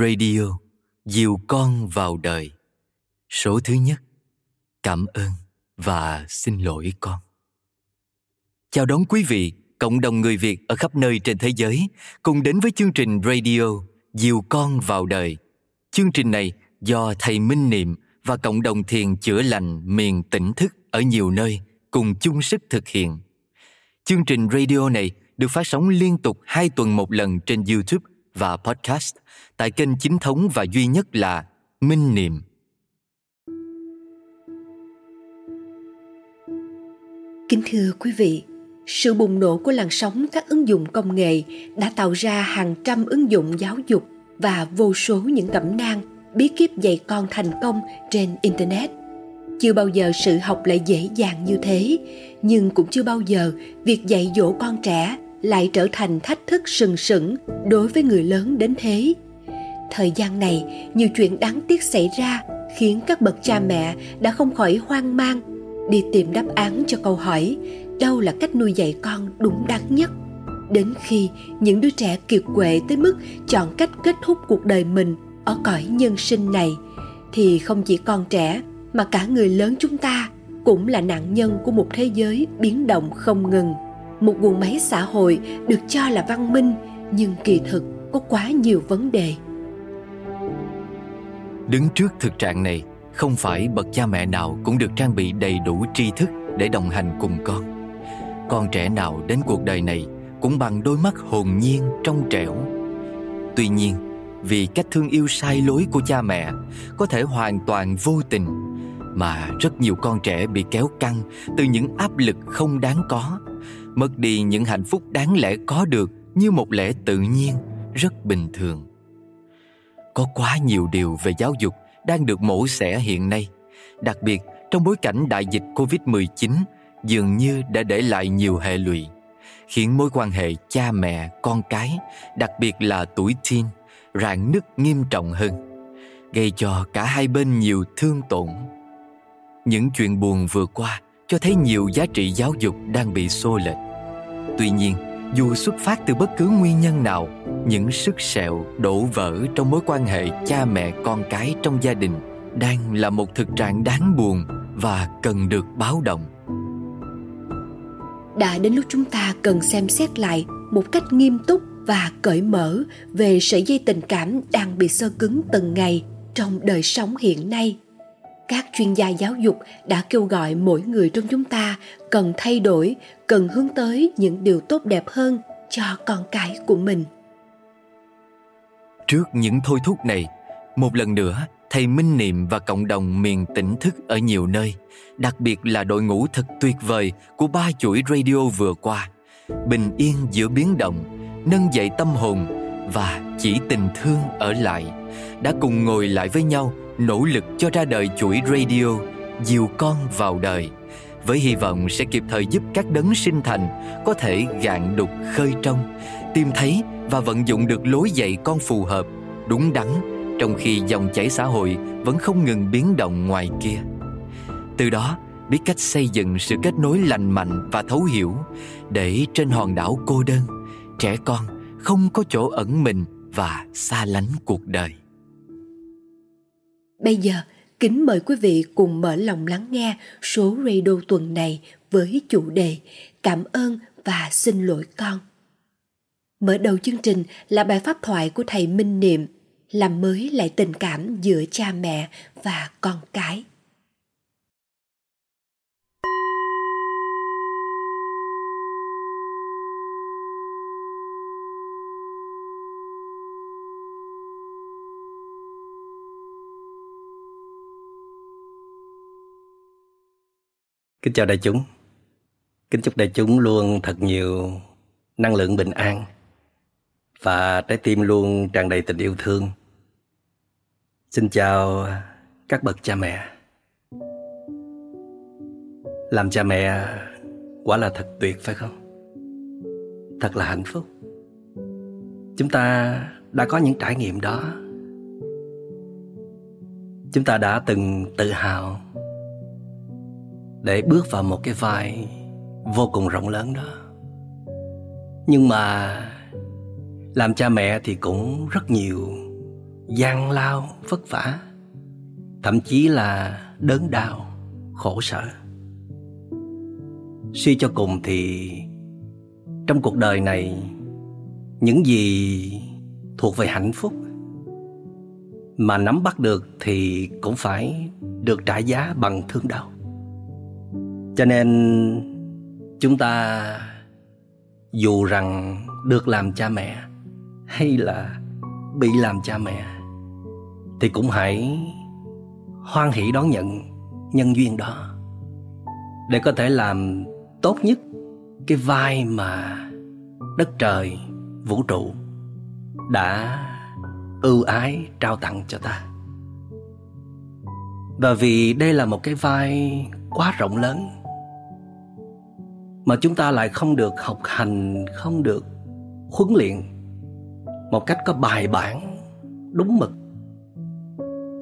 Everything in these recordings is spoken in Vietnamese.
Radio Dìu con vào đời Số thứ nhất Cảm ơn và xin lỗi con Chào đón quý vị, cộng đồng người Việt ở khắp nơi trên thế giới cùng đến với chương trình radio Dìu con vào đời. Chương trình này do Thầy Minh Niệm và cộng đồng thiền chữa lành miền tỉnh thức ở nhiều nơi cùng chung sức thực hiện. Chương trình radio này được phát sóng liên tục hai tuần một lần trên YouTube và podcast tại kênh chính thống và duy nhất là Minh Niệm. Kính thưa quý vị, sự bùng nổ của làn sóng các ứng dụng công nghệ đã tạo ra hàng trăm ứng dụng giáo dục và vô số những cẩm nang bí kíp dạy con thành công trên internet chưa bao giờ sự học lại dễ dàng như thế nhưng cũng chưa bao giờ việc dạy dỗ con trẻ lại trở thành thách thức sừng sững đối với người lớn đến thế. Thời gian này, nhiều chuyện đáng tiếc xảy ra khiến các bậc cha mẹ đã không khỏi hoang mang đi tìm đáp án cho câu hỏi, đâu là cách nuôi dạy con đúng đắn nhất? Đến khi những đứa trẻ kiệt quệ tới mức chọn cách kết thúc cuộc đời mình ở cõi nhân sinh này, thì không chỉ con trẻ mà cả người lớn chúng ta cũng là nạn nhân của một thế giới biến động không ngừng một guồng máy xã hội được cho là văn minh, nhưng kỳ thực có quá nhiều vấn đề. Đứng trước thực trạng này, không phải bậc cha mẹ nào cũng được trang bị đầy đủ tri thức để đồng hành cùng con. Con trẻ nào đến cuộc đời này cũng bằng đôi mắt hồn nhiên trong trẻo. Tuy nhiên, vì cách thương yêu sai lối của cha mẹ, có thể hoàn toàn vô tình mà rất nhiều con trẻ bị kéo căng từ những áp lực không đáng có. Mất đi những hạnh phúc đáng lẽ có được như một lẽ tự nhiên rất bình thường. Có quá nhiều điều về giáo dục đang được mổ xẻ hiện nay. Đặc biệt, trong bối cảnh đại dịch covid-19 dường như đã để lại nhiều hệ lụy, khiến mối quan hệ cha mẹ, con cái, đặc biệt là tuổi teen, rạn nứt nghiêm trọng hơn, gây cho cả hai bên nhiều thương tổn những chuyện buồn vừa qua cho thấy nhiều giá trị giáo dục đang bị xô lệch. Tuy nhiên, dù xuất phát từ bất cứ nguyên nhân nào, những sức sẹo đổ vỡ trong mối quan hệ cha mẹ con cái trong gia đình đang là một thực trạng đáng buồn và cần được báo động. Đã đến lúc chúng ta cần xem xét lại một cách nghiêm túc và cởi mở về sợi dây tình cảm đang bị sơ cứng từng ngày trong đời sống hiện nay các chuyên gia giáo dục đã kêu gọi mỗi người trong chúng ta cần thay đổi, cần hướng tới những điều tốt đẹp hơn cho con cái của mình. Trước những thôi thúc này, một lần nữa, thầy minh niệm và cộng đồng miền tỉnh thức ở nhiều nơi, đặc biệt là đội ngũ thật tuyệt vời của ba chuỗi radio vừa qua, bình yên giữa biến động, nâng dậy tâm hồn và chỉ tình thương ở lại, đã cùng ngồi lại với nhau nỗ lực cho ra đời chuỗi radio dìu con vào đời. Với hy vọng sẽ kịp thời giúp các đấng sinh thành có thể gạn đục khơi trong, tìm thấy và vận dụng được lối dạy con phù hợp, đúng đắn, trong khi dòng chảy xã hội vẫn không ngừng biến động ngoài kia. Từ đó, biết cách xây dựng sự kết nối lành mạnh và thấu hiểu để trên hòn đảo cô đơn, trẻ con không có chỗ ẩn mình và xa lánh cuộc đời bây giờ, kính mời quý vị cùng mở lòng lắng nghe số radio tuần này với chủ đề cảm ơn và xin lỗi con. Mở đầu chương trình là bài pháp thoại của thầy minh niệm, làm mới lại tình cảm giữa cha mẹ và con cái. Kính chào đại chúng. Kính chúc đại chúng luôn thật nhiều năng lượng bình an và trái tim luôn tràn đầy tình yêu thương. Xin chào các bậc cha mẹ. Làm cha mẹ quả là thật tuyệt phải không? Thật là hạnh phúc. Chúng ta đã có những trải nghiệm đó. Chúng ta đã từng tự hào để bước vào một cái vai vô cùng rộng lớn đó. Nhưng mà làm cha mẹ thì cũng rất nhiều gian lao, vất vả, thậm chí là đớn đau, khổ sở. Suy cho cùng thì trong cuộc đời này, những gì thuộc về hạnh phúc mà nắm bắt được thì cũng phải được trả giá bằng thương đau cho nên chúng ta dù rằng được làm cha mẹ hay là bị làm cha mẹ, thì cũng hãy hoan hỷ đón nhận nhân duyên đó để có thể làm tốt nhất cái vai mà đất trời, vũ trụ đã ưu ái trao tặng cho ta. Và vì đây là một cái vai quá rộng lớn mà chúng ta lại không được học hành, không được huấn luyện một cách có bài bản, đúng mực.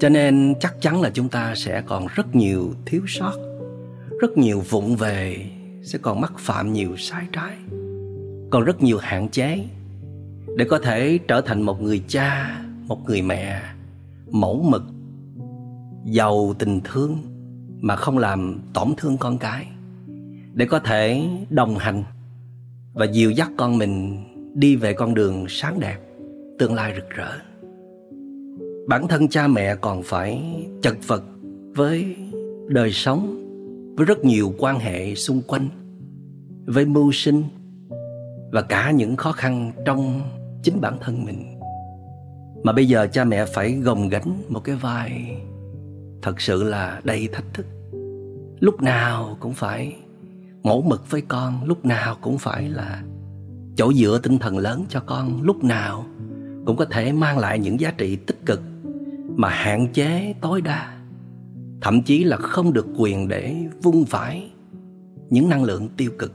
Cho nên chắc chắn là chúng ta sẽ còn rất nhiều thiếu sót, rất nhiều vụng về, sẽ còn mắc phạm nhiều sai trái, còn rất nhiều hạn chế để có thể trở thành một người cha, một người mẹ mẫu mực, giàu tình thương mà không làm tổn thương con cái để có thể đồng hành và dìu dắt con mình đi về con đường sáng đẹp, tương lai rực rỡ. Bản thân cha mẹ còn phải chật vật với đời sống, với rất nhiều quan hệ xung quanh, với mưu sinh và cả những khó khăn trong chính bản thân mình. Mà bây giờ cha mẹ phải gồng gánh một cái vai thật sự là đầy thách thức. Lúc nào cũng phải mẫu mực với con, lúc nào cũng phải là chỗ dựa tinh thần lớn cho con, lúc nào cũng có thể mang lại những giá trị tích cực mà hạn chế tối đa. Thậm chí là không được quyền để vung vãi những năng lượng tiêu cực.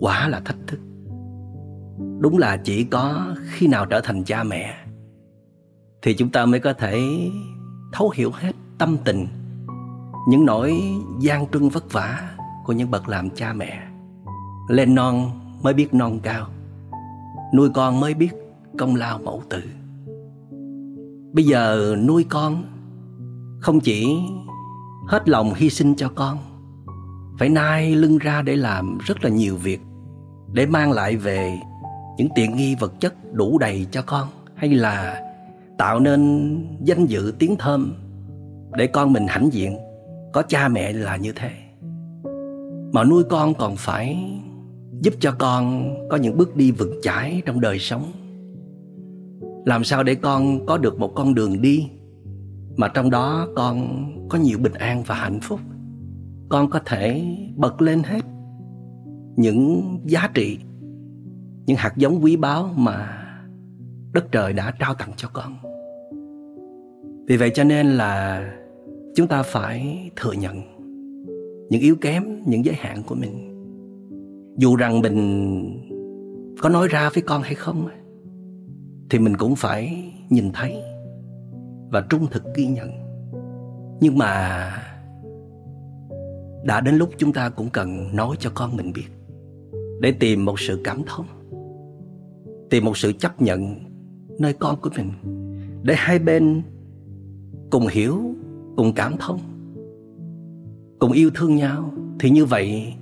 Quả là thách thức. Đúng là chỉ có khi nào trở thành cha mẹ thì chúng ta mới có thể thấu hiểu hết tâm tình, những nỗi gian truân vất vả của những bậc làm cha mẹ. Lên non mới biết non cao, nuôi con mới biết công lao mẫu tử. Bây giờ nuôi con không chỉ hết lòng hy sinh cho con, phải nai lưng ra để làm rất là nhiều việc, để mang lại về những tiện nghi vật chất đủ đầy cho con, hay là tạo nên danh dự tiếng thơm để con mình hãnh diện. Có cha mẹ là như thế mà nuôi con còn phải giúp cho con có những bước đi vững chãi trong đời sống. Làm sao để con có được một con đường đi mà trong đó con có nhiều bình an và hạnh phúc? Con có thể bật lên hết những giá trị, những hạt giống quý báu mà đất trời đã trao tặng cho con. Vì vậy cho nên là chúng ta phải thừa nhận những yếu kém, những giới hạn của mình. Dù rằng mình có nói ra với con hay không thì mình cũng phải nhìn thấy và trung thực ghi nhận. Nhưng mà đã đến lúc chúng ta cũng cần nói cho con mình biết, để tìm một sự cảm thông, tìm một sự chấp nhận nơi con của mình, để hai bên cùng hiểu, cùng cảm thông cùng yêu thương nhau, thì như vậy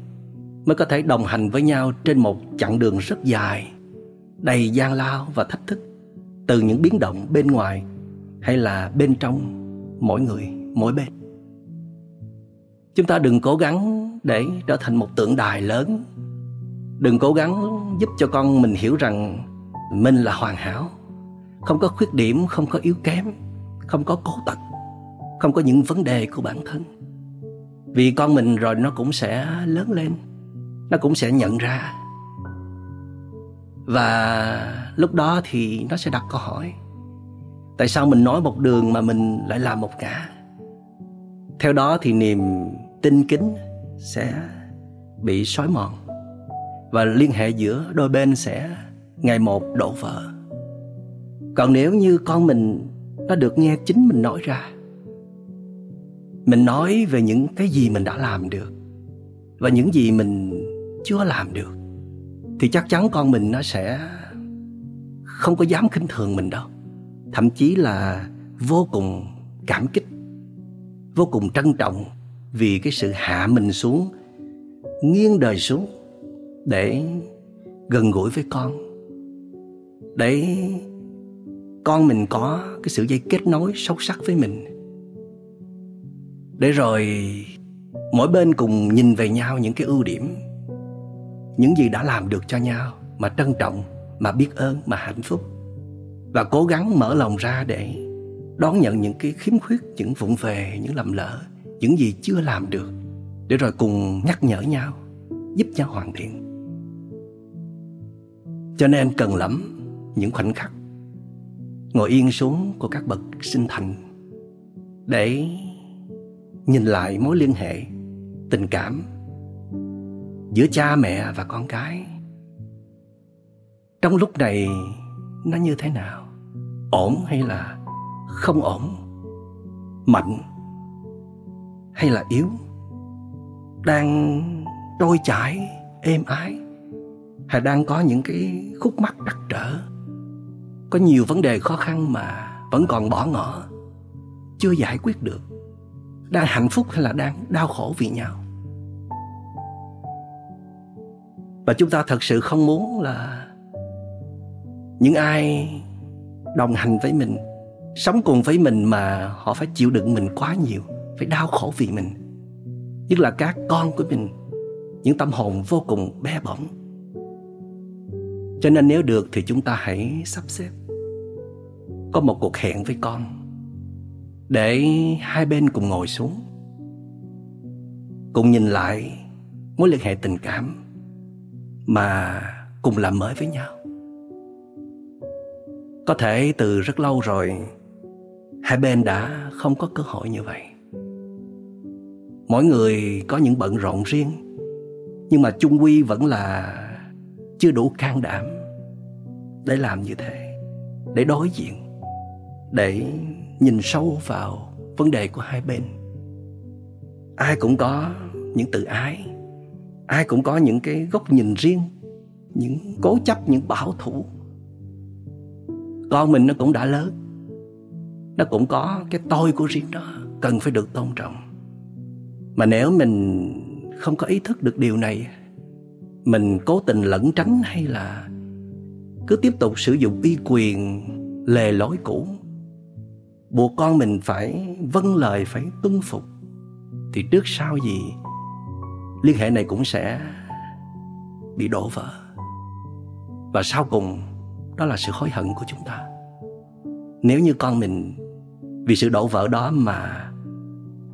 mới có thể đồng hành với nhau trên một chặng đường rất dài, đầy gian lao và thách thức từ những biến động bên ngoài hay là bên trong mỗi người, mỗi bên. Chúng ta đừng cố gắng để trở thành một tượng đài lớn. Đừng cố gắng giúp cho con mình hiểu rằng mình là hoàn hảo. Không có khuyết điểm, không có yếu kém, không có cố tật, không có những vấn đề của bản thân vì con mình rồi nó cũng sẽ lớn lên, nó cũng sẽ nhận ra. Và lúc đó thì nó sẽ đặt câu hỏi, tại sao mình nói một đường mà mình lại làm một ngã? Theo đó thì niềm tin kính sẽ bị xói mòn và liên hệ giữa đôi bên sẽ ngày một đổ vỡ. Còn nếu như con mình nó được nghe chính mình nói ra mình nói về những cái gì mình đã làm được và những gì mình chưa làm được, thì chắc chắn con mình nó sẽ không có dám khinh thường mình đâu. Thậm chí là vô cùng cảm kích, vô cùng trân trọng vì cái sự hạ mình xuống, nghiêng đời xuống để gần gũi với con, để con mình có cái sự dây kết nối sâu sắc với mình để rồi mỗi bên cùng nhìn về nhau những cái ưu điểm, những gì đã làm được cho nhau, mà trân trọng, mà biết ơn, mà hạnh phúc. Và cố gắng mở lòng ra để đón nhận những cái khiếm khuyết, những vụng về, những lầm lỡ, những gì chưa làm được. Để rồi cùng nhắc nhở nhau, giúp nhau hoàn thiện. Cho nên cần lắm những khoảnh khắc ngồi yên xuống của các bậc sinh thành để nhìn lại mối liên hệ, tình cảm giữa cha mẹ và con cái. Trong lúc này, nó như thế nào? Ổn hay là không ổn? Mạnh hay là yếu? Đang trôi chảy, êm ái? Hay đang có những cái khúc mắc trắc trở? Có nhiều vấn đề khó khăn mà vẫn còn bỏ ngỏ, chưa giải quyết được đang hạnh phúc hay là đang đau khổ vì nhau? Và chúng ta thật sự không muốn là những ai đồng hành với mình, sống cùng với mình mà họ phải chịu đựng mình quá nhiều, phải đau khổ vì mình. Nhất là các con của mình, những tâm hồn vô cùng bé bỏng. Cho nên nếu được thì chúng ta hãy sắp xếp. Có một cuộc hẹn với con để hai bên cùng ngồi xuống. Cùng nhìn lại mối liên hệ tình cảm mà cùng làm mới với nhau. Có thể từ rất lâu rồi, hai bên đã không có cơ hội như vậy. Mỗi người có những bận rộn riêng, nhưng mà chung quy vẫn là chưa đủ can đảm để làm như thế, để đối diện, để nhìn sâu vào vấn đề của hai bên. Ai cũng có những tự ái, ai cũng có những cái góc nhìn riêng, những cố chấp, những bảo thủ. Con mình nó cũng đã lớn, nó cũng có cái tôi của riêng nó cần phải được tôn trọng. Mà nếu mình không có ý thức được điều này, mình cố tình lẩn tránh hay là cứ tiếp tục sử dụng uy quyền lề lối cũ buộc con mình phải vâng lời, phải tuân phục. Thì trước sau gì, liên hệ này cũng sẽ bị đổ vỡ. Và sau cùng, đó là sự hối hận của chúng ta. Nếu như con mình vì sự đổ vỡ đó mà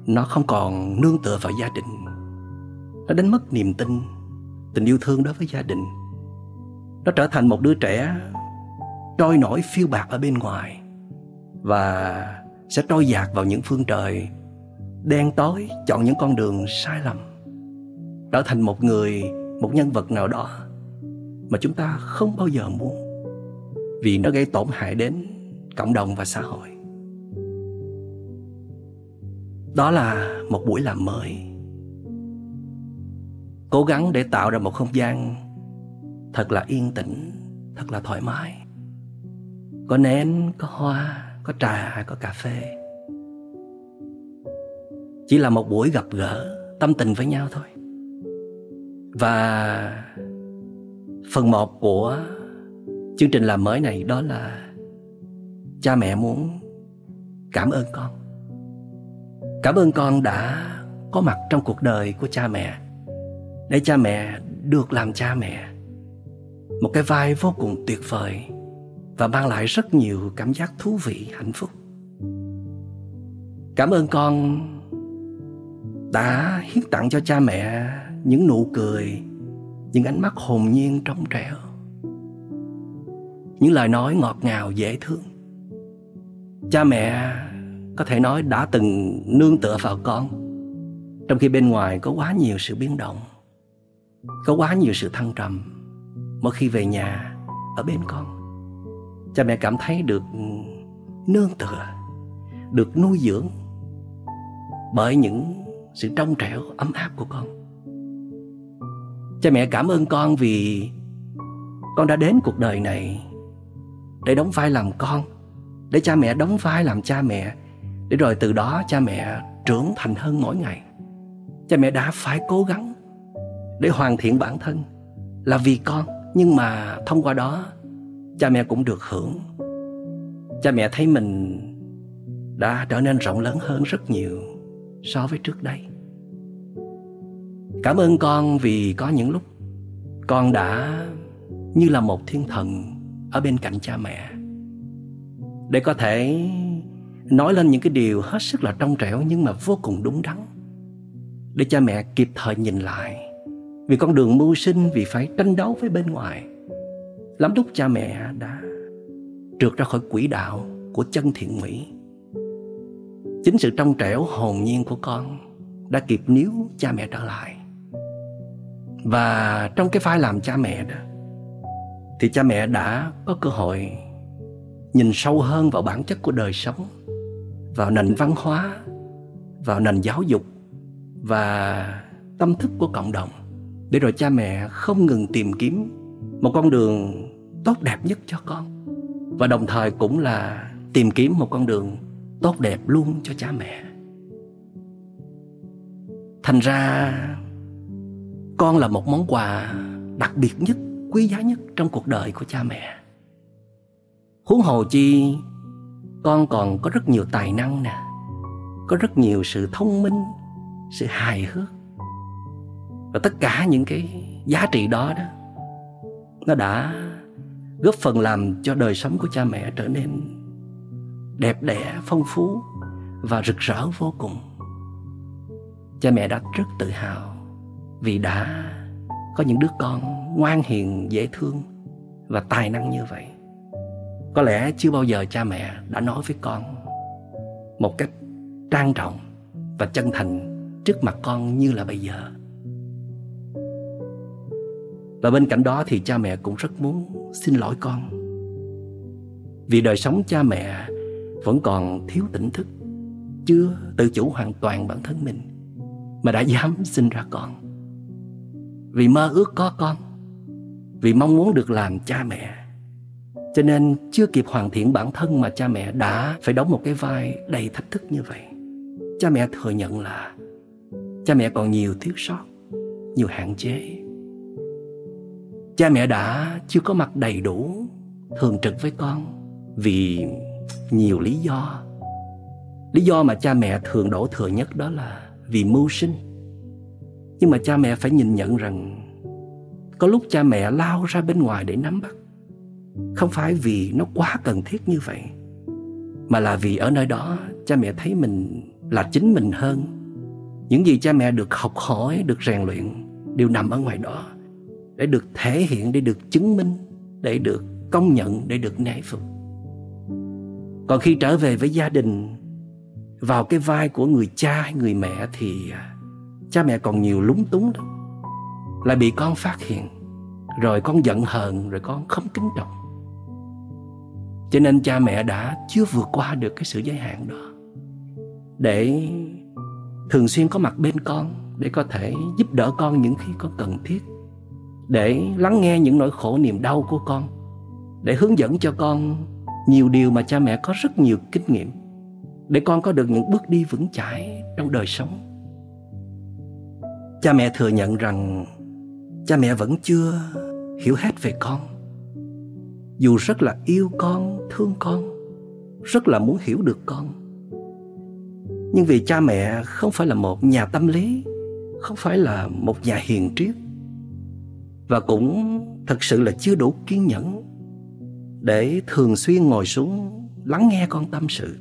nó không còn nương tựa vào gia đình, nó đánh mất niềm tin, tình yêu thương đối với gia đình, nó trở thành một đứa trẻ trôi nổi phiêu bạc ở bên ngoài và sẽ trôi dạt vào những phương trời, đen tối chọn những con đường sai lầm, trở thành một người, một nhân vật nào đó mà chúng ta không bao giờ muốn, vì nó gây tổn hại đến cộng đồng và xã hội. Đó là một buổi làm mới. Cố gắng để tạo ra một không gian thật là yên tĩnh, thật là thoải mái. Có nến, có hoa có trà, có cà phê. Chỉ là một buổi gặp gỡ, tâm tình với nhau thôi. Và phần một của chương trình làm mới này đó là cha mẹ muốn cảm ơn con. Cảm ơn con đã có mặt trong cuộc đời của cha mẹ, để cha mẹ được làm cha mẹ. Một cái vai vô cùng tuyệt vời và mang lại rất nhiều cảm giác thú vị, hạnh phúc. Cảm ơn con đã hiến tặng cho cha mẹ những nụ cười, những ánh mắt hồn nhiên trong trẻo. Những lời nói ngọt ngào, dễ thương. Cha mẹ có thể nói đã từng nương tựa vào con, trong khi bên ngoài có quá nhiều sự biến động, có quá nhiều sự thăng trầm, mỗi khi về nhà ở bên con cha mẹ cảm thấy được ừ, nương tựa, được nuôi dưỡng bởi những sự trong trẻo, ấm áp của con. Cha mẹ cảm ơn con vì con đã đến cuộc đời này để đóng vai làm con, để cha mẹ đóng vai làm cha mẹ, để rồi từ đó cha mẹ trưởng thành hơn mỗi ngày. Cha mẹ đã phải cố gắng để hoàn thiện bản thân là vì con, nhưng mà thông qua đó cha mẹ cũng được hưởng. Cha mẹ thấy mình đã trở nên rộng lớn hơn rất nhiều so với trước đây. Cảm ơn con vì có những lúc con đã như là một thiên thần ở bên cạnh cha mẹ. Để có thể nói lên những cái điều hết sức là trong trẻo nhưng mà vô cùng đúng đắn. Để cha mẹ kịp thời nhìn lại vì con đường mưu sinh vì phải tranh đấu với bên ngoài lắm lúc cha mẹ đã trượt ra khỏi quỹ đạo của chân thiện mỹ. Chính sự trong trẻo hồn nhiên của con đã kịp níu cha mẹ trở lại. Và trong cái vai làm cha mẹ đó, thì cha mẹ đã có cơ hội nhìn sâu hơn vào bản chất của đời sống, vào nền văn hóa, vào nền giáo dục và tâm thức của cộng đồng. Để rồi cha mẹ không ngừng tìm kiếm một con đường tốt đẹp nhất cho con. Và đồng thời cũng là tìm kiếm một con đường tốt đẹp luôn cho cha mẹ. Thành ra, con là một món quà đặc biệt nhất, quý giá nhất trong cuộc đời của cha mẹ. Huống hồ chi, con còn có rất nhiều tài năng nè, có rất nhiều sự thông minh, sự hài hước. Và tất cả những cái giá trị đó đó, nó đã góp phần làm cho đời sống của cha mẹ trở nên đẹp đẽ, phong phú và rực rỡ vô cùng. Cha mẹ đã rất tự hào vì đã có những đứa con ngoan hiền, dễ thương và tài năng như vậy. Có lẽ chưa bao giờ cha mẹ đã nói với con một cách trang trọng và chân thành trước mặt con như là bây giờ. Và bên cạnh đó thì cha mẹ cũng rất muốn xin lỗi con. Vì đời sống cha mẹ vẫn còn thiếu tỉnh thức, chưa tự chủ hoàn toàn bản thân mình mà đã dám sinh ra con. Vì mơ ước có con, vì mong muốn được làm cha mẹ, cho nên chưa kịp hoàn thiện bản thân mà cha mẹ đã phải đóng một cái vai đầy thách thức như vậy. Cha mẹ thừa nhận là cha mẹ còn nhiều thiếu sót, nhiều hạn chế cha mẹ đã chưa có mặt đầy đủ thường trực với con vì nhiều lý do. Lý do mà cha mẹ thường đổ thừa nhất đó là vì mưu sinh. Nhưng mà cha mẹ phải nhìn nhận rằng có lúc cha mẹ lao ra bên ngoài để nắm bắt. Không phải vì nó quá cần thiết như vậy, mà là vì ở nơi đó cha mẹ thấy mình là chính mình hơn. Những gì cha mẹ được học hỏi, được rèn luyện đều nằm ở ngoài đó để được thể hiện, để được chứng minh, để được công nhận, để được nể phục. Còn khi trở về với gia đình, vào cái vai của người cha hay người mẹ thì à, cha mẹ còn nhiều lúng túng lắm, lại bị con phát hiện, rồi con giận hờn, rồi con không kính trọng. Cho nên cha mẹ đã chưa vượt qua được cái sự giới hạn đó để thường xuyên có mặt bên con, để có thể giúp đỡ con những khi có cần thiết để lắng nghe những nỗi khổ niềm đau của con, để hướng dẫn cho con nhiều điều mà cha mẹ có rất nhiều kinh nghiệm, để con có được những bước đi vững chãi trong đời sống. Cha mẹ thừa nhận rằng cha mẹ vẫn chưa hiểu hết về con. Dù rất là yêu con, thương con, rất là muốn hiểu được con. Nhưng vì cha mẹ không phải là một nhà tâm lý, không phải là một nhà hiền triết và cũng thật sự là chưa đủ kiên nhẫn để thường xuyên ngồi xuống lắng nghe con tâm sự.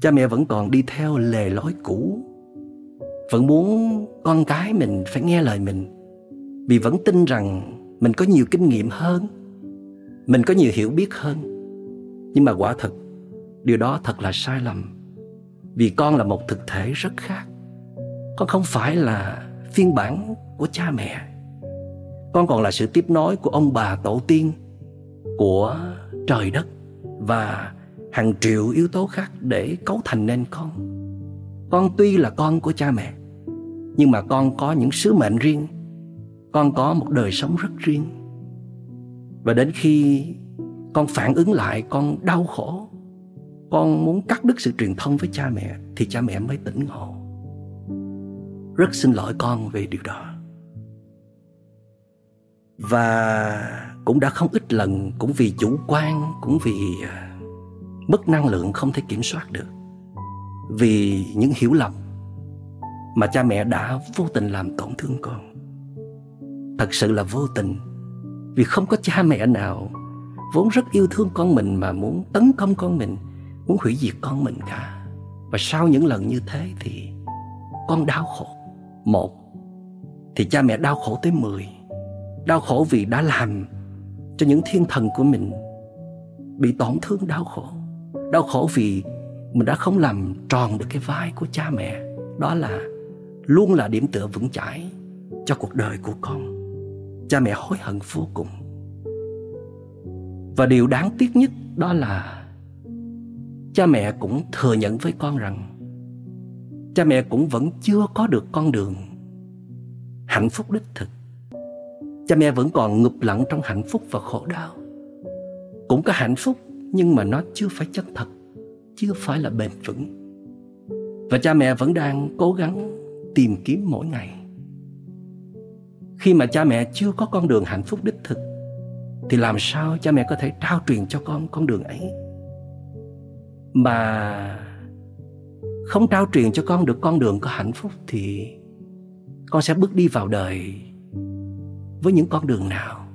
Cha mẹ vẫn còn đi theo lề lối cũ, vẫn muốn con cái mình phải nghe lời mình, vì vẫn tin rằng mình có nhiều kinh nghiệm hơn, mình có nhiều hiểu biết hơn. Nhưng mà quả thật, điều đó thật là sai lầm, vì con là một thực thể rất khác. Con không phải là phiên bản của cha mẹ con còn là sự tiếp nối của ông bà tổ tiên của trời đất và hàng triệu yếu tố khác để cấu thành nên con. Con tuy là con của cha mẹ, nhưng mà con có những sứ mệnh riêng. Con có một đời sống rất riêng. Và đến khi con phản ứng lại, con đau khổ, con muốn cắt đứt sự truyền thông với cha mẹ, thì cha mẹ mới tỉnh ngộ. Rất xin lỗi con về điều đó và cũng đã không ít lần, cũng vì chủ quan, cũng vì ờ, mất năng lượng không thể kiểm soát được. Vì những hiểu lầm mà cha mẹ đã vô tình làm tổn thương con. Thật sự là vô tình, vì không có cha mẹ nào vốn rất yêu thương con mình mà muốn tấn công con mình, muốn hủy diệt con mình cả. Và sau những lần như thế thì con đau khổ. Một, thì cha mẹ đau khổ tới mười đau khổ vì đã làm cho những thiên thần của mình bị tổn thương đau khổ. Đau khổ vì mình đã không làm tròn được cái vai của cha mẹ. Đó là luôn là điểm tựa vững chãi cho cuộc đời của con. Cha mẹ hối hận vô cùng. Và điều đáng tiếc nhất đó là cha mẹ cũng thừa nhận với con rằng cha mẹ cũng vẫn chưa có được con đường hạnh phúc đích thực cha mẹ vẫn còn ngụp lặn trong hạnh phúc và khổ đau. Cũng có hạnh phúc, nhưng mà nó chưa phải chân thật, chưa phải là bền vững. Và cha mẹ vẫn đang cố gắng tìm kiếm mỗi ngày. Khi mà cha mẹ chưa có con đường hạnh phúc đích thực, thì làm sao cha mẹ có thể trao truyền cho con con đường ấy? Mà không trao truyền cho con được con đường có hạnh phúc thì con sẽ bước đi vào đời với những con đường nào?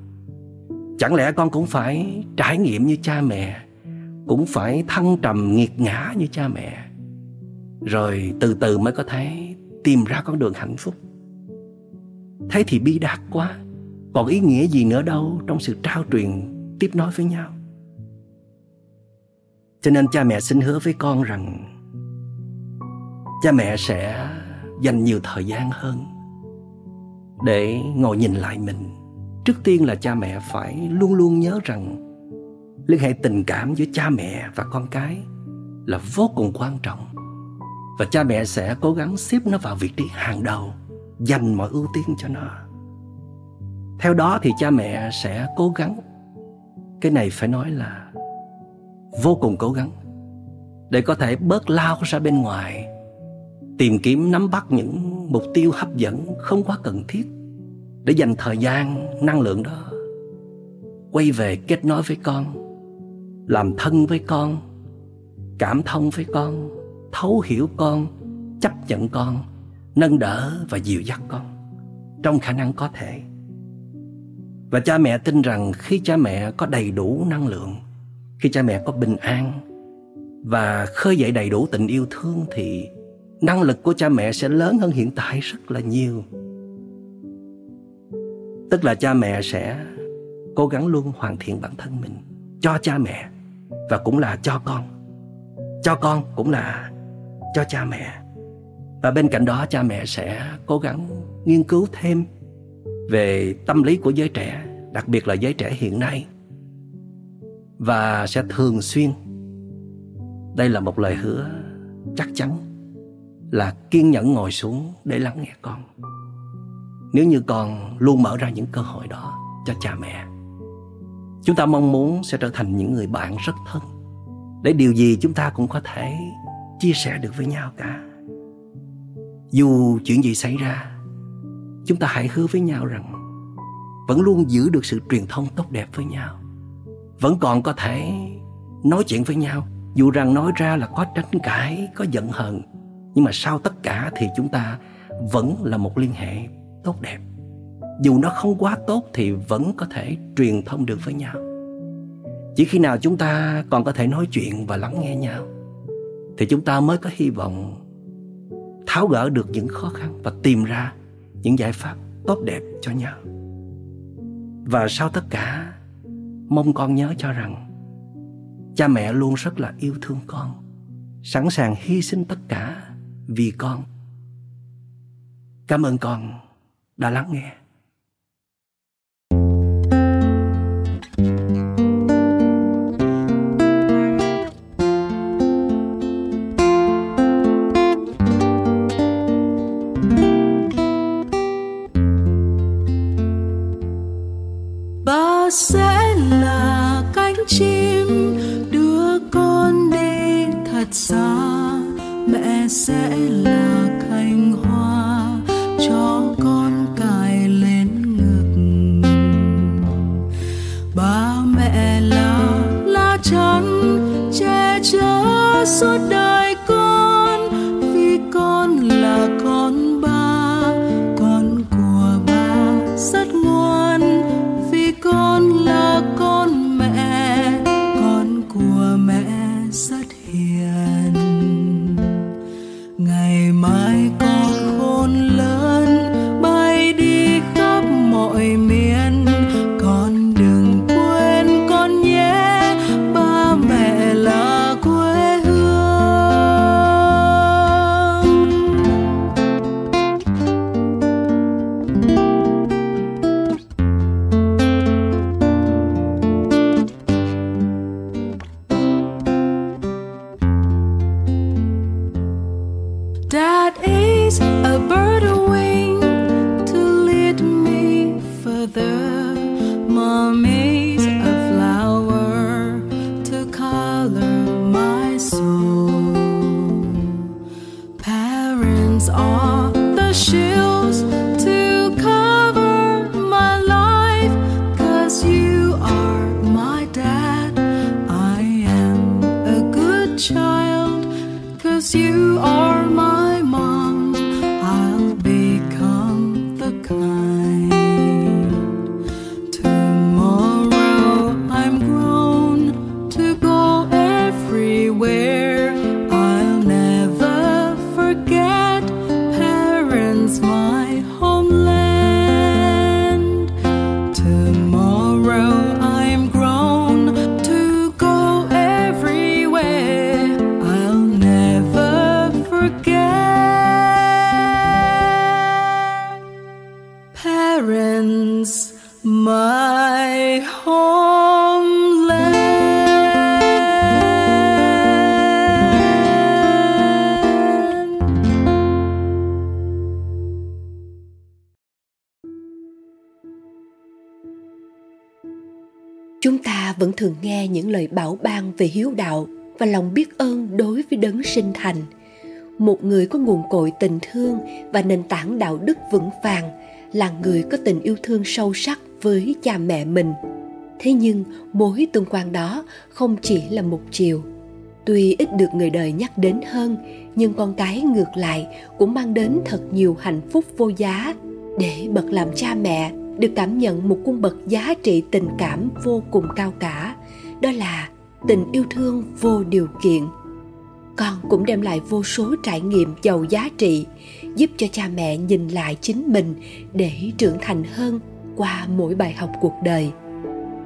Chẳng lẽ con cũng phải trải nghiệm như cha mẹ, cũng phải thăng trầm nghiệt ngã như cha mẹ, rồi từ từ mới có thể tìm ra con đường hạnh phúc? Thế thì bi đát quá, còn ý nghĩa gì nữa đâu trong sự trao truyền, tiếp nối với nhau? Cho nên cha mẹ xin hứa với con rằng, cha mẹ sẽ dành nhiều thời gian hơn để ngồi nhìn lại mình. Trước tiên là cha mẹ phải luôn luôn nhớ rằng liên hệ tình cảm giữa cha mẹ và con cái là vô cùng quan trọng. Và cha mẹ sẽ cố gắng xếp nó vào vị trí hàng đầu, dành mọi ưu tiên cho nó. Theo đó thì cha mẹ sẽ cố gắng, cái này phải nói là vô cùng cố gắng, để có thể bớt lao ra bên ngoài tìm kiếm nắm bắt những mục tiêu hấp dẫn không quá cần thiết để dành thời gian, năng lượng đó quay về kết nối với con, làm thân với con, cảm thông với con, thấu hiểu con, chấp nhận con, nâng đỡ và dìu dắt con trong khả năng có thể. Và cha mẹ tin rằng khi cha mẹ có đầy đủ năng lượng, khi cha mẹ có bình an và khơi dậy đầy đủ tình yêu thương thì năng lực của cha mẹ sẽ lớn hơn hiện tại rất là nhiều. Tức là cha mẹ sẽ cố gắng luôn hoàn thiện bản thân mình cho cha mẹ và cũng là cho con. Cho con cũng là cho cha mẹ. Và bên cạnh đó, cha mẹ sẽ cố gắng nghiên cứu thêm về tâm lý của giới trẻ, đặc biệt là giới trẻ hiện nay. Và sẽ thường xuyên, đây là một lời hứa chắc chắn là kiên nhẫn ngồi xuống để lắng nghe con. Nếu như con luôn mở ra những cơ hội đó cho cha mẹ, chúng ta mong muốn sẽ trở thành những người bạn rất thân, để điều gì chúng ta cũng có thể chia sẻ được với nhau cả. Dù chuyện gì xảy ra, chúng ta hãy hứa với nhau rằng vẫn luôn giữ được sự truyền thông tốt đẹp với nhau, vẫn còn có thể nói chuyện với nhau, dù rằng nói ra là có tranh cãi, có giận hờn nhưng mà sau tất cả thì chúng ta vẫn là một liên hệ tốt đẹp. Dù nó không quá tốt thì vẫn có thể truyền thông được với nhau. Chỉ khi nào chúng ta còn có thể nói chuyện và lắng nghe nhau, thì chúng ta mới có hy vọng tháo gỡ được những khó khăn và tìm ra những giải pháp tốt đẹp cho nhau. Và sau tất cả, mong con nhớ cho rằng cha mẹ luôn rất là yêu thương con, sẵn sàng hy sinh tất cả vì con. Cảm ơn con đã lắng nghe. Ba sẽ là cánh chim đưa con đi thật xa sẽ là cành hoa cho con cài lên ngực. Ba mẹ là lá chắn che chở suốt đời chúng ta vẫn thường nghe những lời bảo ban về hiếu đạo và lòng biết ơn đối với đấng sinh thành. Một người có nguồn cội tình thương và nền tảng đạo đức vững vàng là người có tình yêu thương sâu sắc với cha mẹ mình. Thế nhưng, mối tương quan đó không chỉ là một chiều. Tuy ít được người đời nhắc đến hơn, nhưng con cái ngược lại cũng mang đến thật nhiều hạnh phúc vô giá để bậc làm cha mẹ được cảm nhận một cung bậc giá trị tình cảm vô cùng cao cả. Đó là tình yêu thương vô điều kiện. Con cũng đem lại vô số trải nghiệm giàu giá trị, giúp cho cha mẹ nhìn lại chính mình để trưởng thành hơn qua mỗi bài học cuộc đời.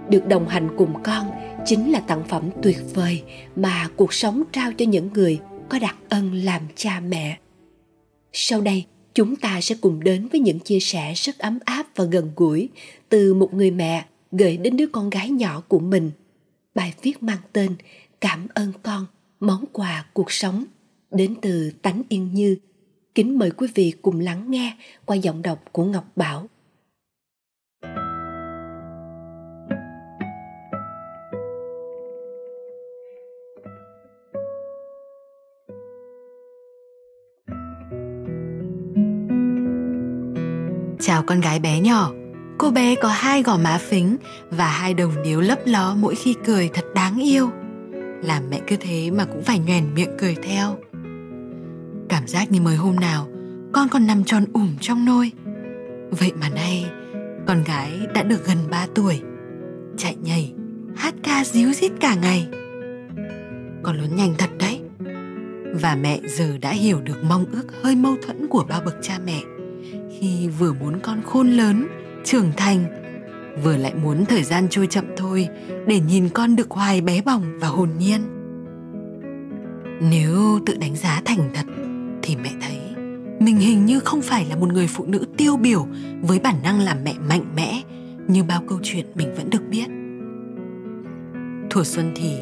Được đồng hành cùng con chính là tặng phẩm tuyệt vời mà cuộc sống trao cho những người có đặc ân làm cha mẹ. Sau đây chúng ta sẽ cùng đến với những chia sẻ rất ấm áp và gần gũi từ một người mẹ gửi đến đứa con gái nhỏ của mình. Bài viết mang tên cảm ơn con, món quà cuộc sống, đến từ tánh yên như. Kính mời quý vị cùng lắng nghe qua giọng đọc của ngọc bảo. Chào con gái bé nhỏ. Cô bé có hai gò má phính Và hai đồng điếu lấp ló mỗi khi cười thật đáng yêu. Làm mẹ cứ thế mà cũng phải nhoèn miệng cười theo. Cảm giác như mới hôm nào, Con còn nằm tròn ủm trong nôi. Vậy mà nay, Con gái đã được gần 3 tuổi. Chạy nhảy, Hát ca díu dít cả ngày. Con lớn nhanh thật đấy. Và mẹ giờ đã hiểu được mong ước hơi mâu thuẫn của bao bậc cha mẹ khi vừa muốn con khôn lớn, trưởng thành. Vừa lại muốn thời gian trôi chậm thôi, để nhìn con được hoài bé bỏng và hồn nhiên. Nếu tự đánh giá thành thật, thì mẹ thấy mình hình như không phải là một người phụ nữ tiêu biểu với bản năng làm mẹ mạnh mẽ, như bao câu chuyện mình vẫn được biết. Thuở xuân thì,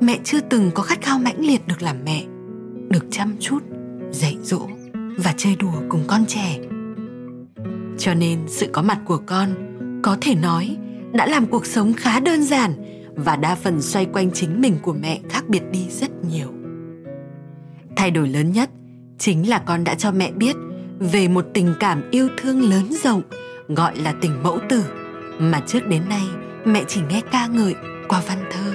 mẹ chưa từng có khát khao mãnh liệt được làm mẹ, được chăm chút, dạy dỗ và chơi đùa cùng con trẻ cho nên sự có mặt của con, có thể nói, đã làm cuộc sống khá đơn giản và đa phần xoay quanh chính mình của mẹ khác biệt đi rất nhiều Thay đổi lớn nhất chính là con đã cho mẹ biết về một tình cảm yêu thương lớn rộng, gọi là tình mẫu tử, mà trước đến nay mẹ chỉ nghe ca ngợi qua văn thơ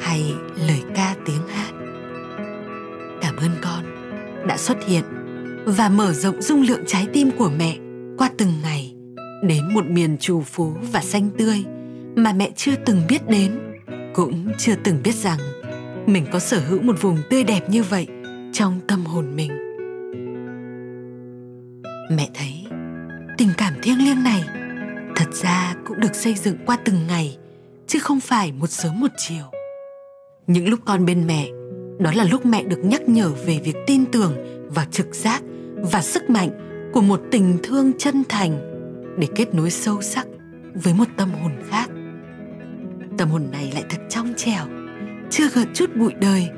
hay lời ca tiếng hát. Cảm ơn con đã xuất hiện và mở rộng dung lượng trái tim của mẹ qua từng ngày, đến một miền trù phú và xanh tươi mà mẹ chưa từng biết đến, cũng chưa từng biết rằng mình có sở hữu một vùng tươi đẹp như vậy trong tâm hồn mình. Mẹ thấy tình cảm thiêng liêng này thật ra cũng được xây dựng qua từng ngày, chứ không phải một sớm một chiều. Những lúc con bên mẹ, đó là lúc mẹ được nhắc nhở về việc tin tưởng vào trực giác và sức mạnh của một tình thương chân thành để kết nối sâu sắc với một tâm hồn khác. Tâm hồn này lại thật trong trẻo, chưa gợn chút bụi đời,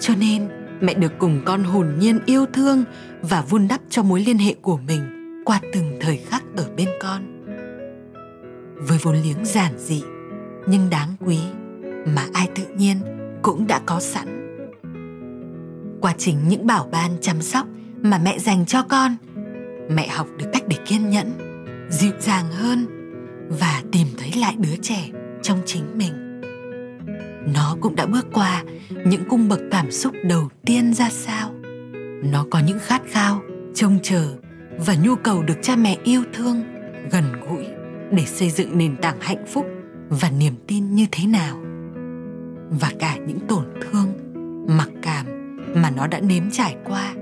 cho nên mẹ được cùng con hồn nhiên yêu thương và vun đắp cho mối liên hệ của mình qua từng thời khắc ở bên con. Với vốn liếng giản dị nhưng đáng quý mà ai tự nhiên cũng đã có sẵn. Qua chính những bảo ban chăm sóc mà mẹ dành cho con mẹ học được cách để kiên nhẫn, dịu dàng hơn và tìm thấy lại đứa trẻ trong chính mình. Nó cũng đã bước qua những cung bậc cảm xúc đầu tiên ra sao. Nó có những khát khao, trông chờ và nhu cầu được cha mẹ yêu thương, gần gũi để xây dựng nền tảng hạnh phúc và niềm tin như thế nào. Và cả những tổn thương, mặc cảm mà nó đã nếm trải qua,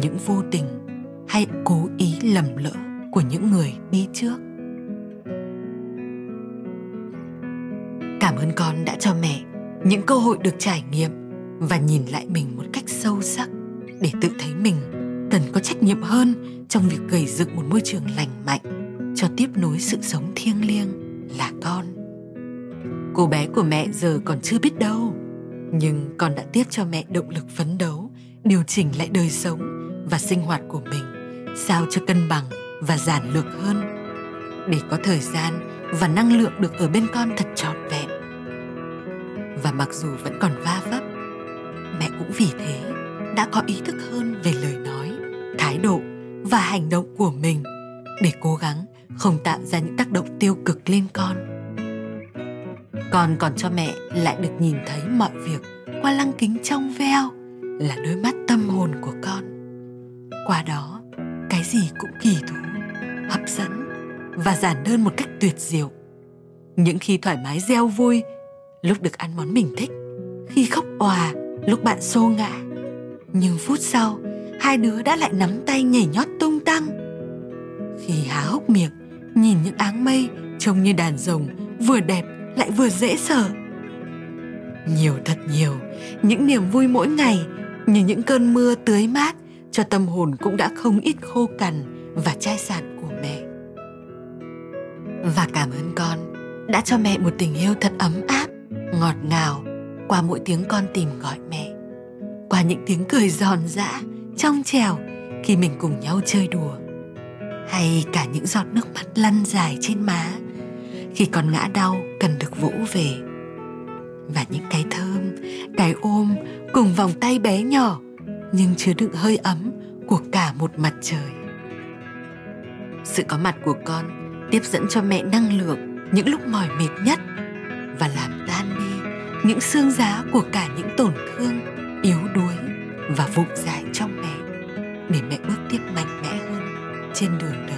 những vô tình hay cố ý lầm lỡ của những người đi trước. Cảm ơn con đã cho mẹ những cơ hội được trải nghiệm và nhìn lại mình một cách sâu sắc để tự thấy mình cần có trách nhiệm hơn trong việc gây dựng một môi trường lành mạnh cho tiếp nối sự sống thiêng liêng là con. Cô bé của mẹ giờ còn chưa biết đâu, nhưng con đã tiếp cho mẹ động lực phấn đấu, điều chỉnh lại đời sống và sinh hoạt của mình sao cho cân bằng và giản lược hơn, để có thời gian và năng lượng được ở bên con thật trọn vẹn. Và mặc dù vẫn còn va vấp, mẹ cũng vì thế đã có ý thức hơn về lời nói, thái độ và hành động của mình để cố gắng không tạo ra những tác động tiêu cực lên con. Con còn cho mẹ lại được nhìn thấy mọi việc qua lăng kính trong veo là đôi mắt tâm hồn của con. Qua đó gì cũng kỳ thú, hấp dẫn và giản đơn một cách tuyệt diệu. Những khi thoải mái reo vui, lúc được ăn món mình thích, khi khóc òa, lúc bạn xô ngã. Nhưng phút sau, hai đứa đã lại nắm tay nhảy nhót tung tăng. Khi há hốc miệng, nhìn những áng mây trông như đàn rồng, vừa đẹp lại vừa dễ sợ. Nhiều thật nhiều, những niềm vui mỗi ngày như những cơn mưa tưới mát cho tâm hồn cũng đã không ít khô cằn và chai sạn của mẹ. Và cảm ơn con đã cho mẹ một tình yêu thật ấm áp, ngọt ngào qua mỗi tiếng con tìm gọi mẹ, qua những tiếng cười giòn giã, trong trèo khi mình cùng nhau chơi đùa, hay cả những giọt nước mắt lăn dài trên má khi con ngã đau cần được vỗ về. Và những cái thơm, cái ôm cùng vòng tay bé nhỏ nhưng chứa đựng hơi ấm của cả một mặt trời. Sự có mặt của con tiếp dẫn cho mẹ năng lượng những lúc mỏi mệt nhất và làm tan đi những xương giá của cả những tổn thương, yếu đuối và vụng dại trong mẹ để mẹ bước tiếp mạnh mẽ hơn trên đường đời.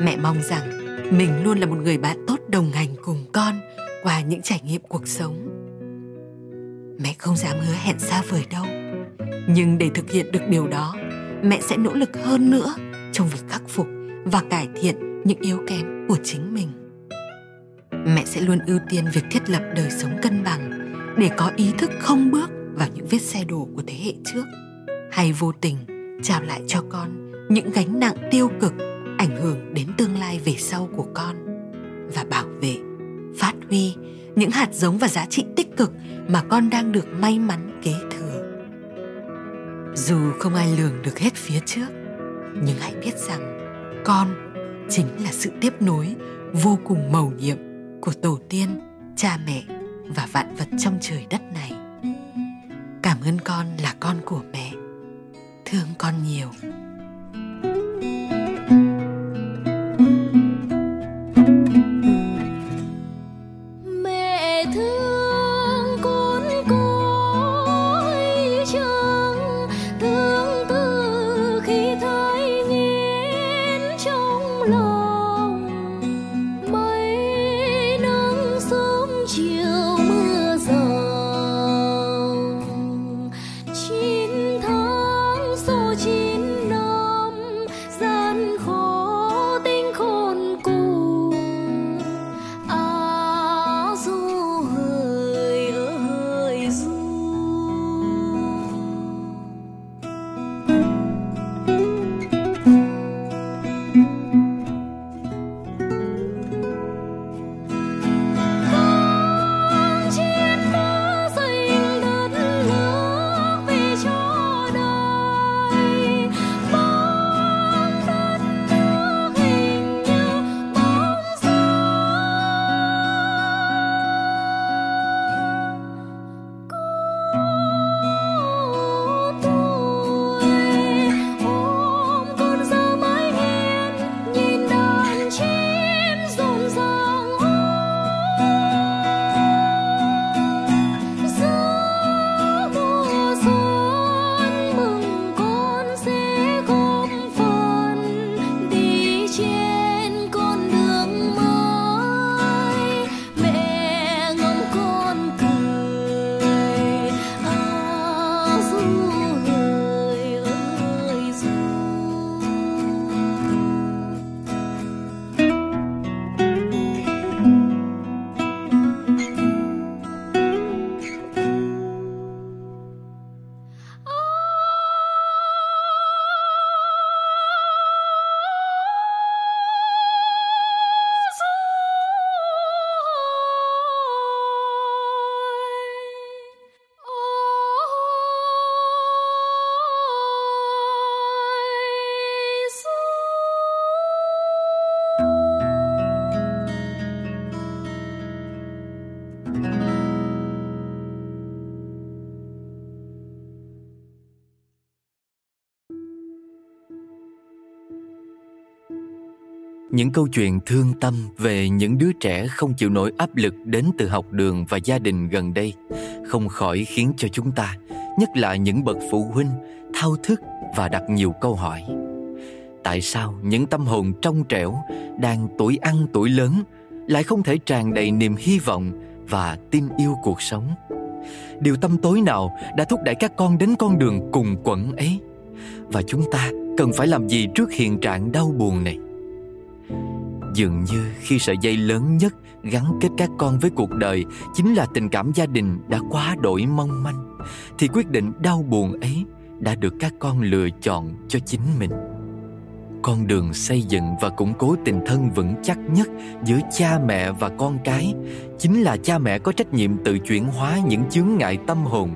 Mẹ mong rằng mình luôn là một người bạn tốt đồng hành cùng con qua những trải nghiệm cuộc sống mẹ không dám hứa hẹn xa vời đâu. Nhưng để thực hiện được điều đó, mẹ sẽ nỗ lực hơn nữa trong việc khắc phục và cải thiện những yếu kém của chính mình. Mẹ sẽ luôn ưu tiên việc thiết lập đời sống cân bằng để có ý thức không bước vào những vết xe đổ của thế hệ trước. Hay vô tình trao lại cho con những gánh nặng tiêu cực ảnh hưởng đến tương lai về sau của con và bảo vệ, phát huy những hạt giống và giá trị tích cực mà con đang được may mắn kế thừa. Dù không ai lường được hết phía trước, nhưng hãy biết rằng con chính là sự tiếp nối vô cùng mầu nhiệm của tổ tiên, cha mẹ và vạn vật trong trời đất này. Cảm ơn con là con của mẹ. Thương con nhiều. Những câu chuyện thương tâm về những đứa trẻ không chịu nổi áp lực đến từ học đường và gia đình gần đây không khỏi khiến cho chúng ta, nhất là những bậc phụ huynh, thao thức và đặt nhiều câu hỏi. Tại sao những tâm hồn trong trẻo, đang tuổi ăn tuổi lớn lại không thể tràn đầy niềm hy vọng và tin yêu cuộc sống? Điều tâm tối nào đã thúc đẩy các con đến con đường cùng quẩn ấy? Và chúng ta cần phải làm gì trước hiện trạng đau buồn này? Dường như khi sợi dây lớn nhất gắn kết các con với cuộc đời chính là tình cảm gia đình đã quá đổi mong manh, thì quyết định đau buồn ấy đã được các con lựa chọn cho chính mình. Con đường xây dựng và củng cố tình thân vững chắc nhất giữa cha mẹ và con cái chính là cha mẹ có trách nhiệm tự chuyển hóa những chướng ngại tâm hồn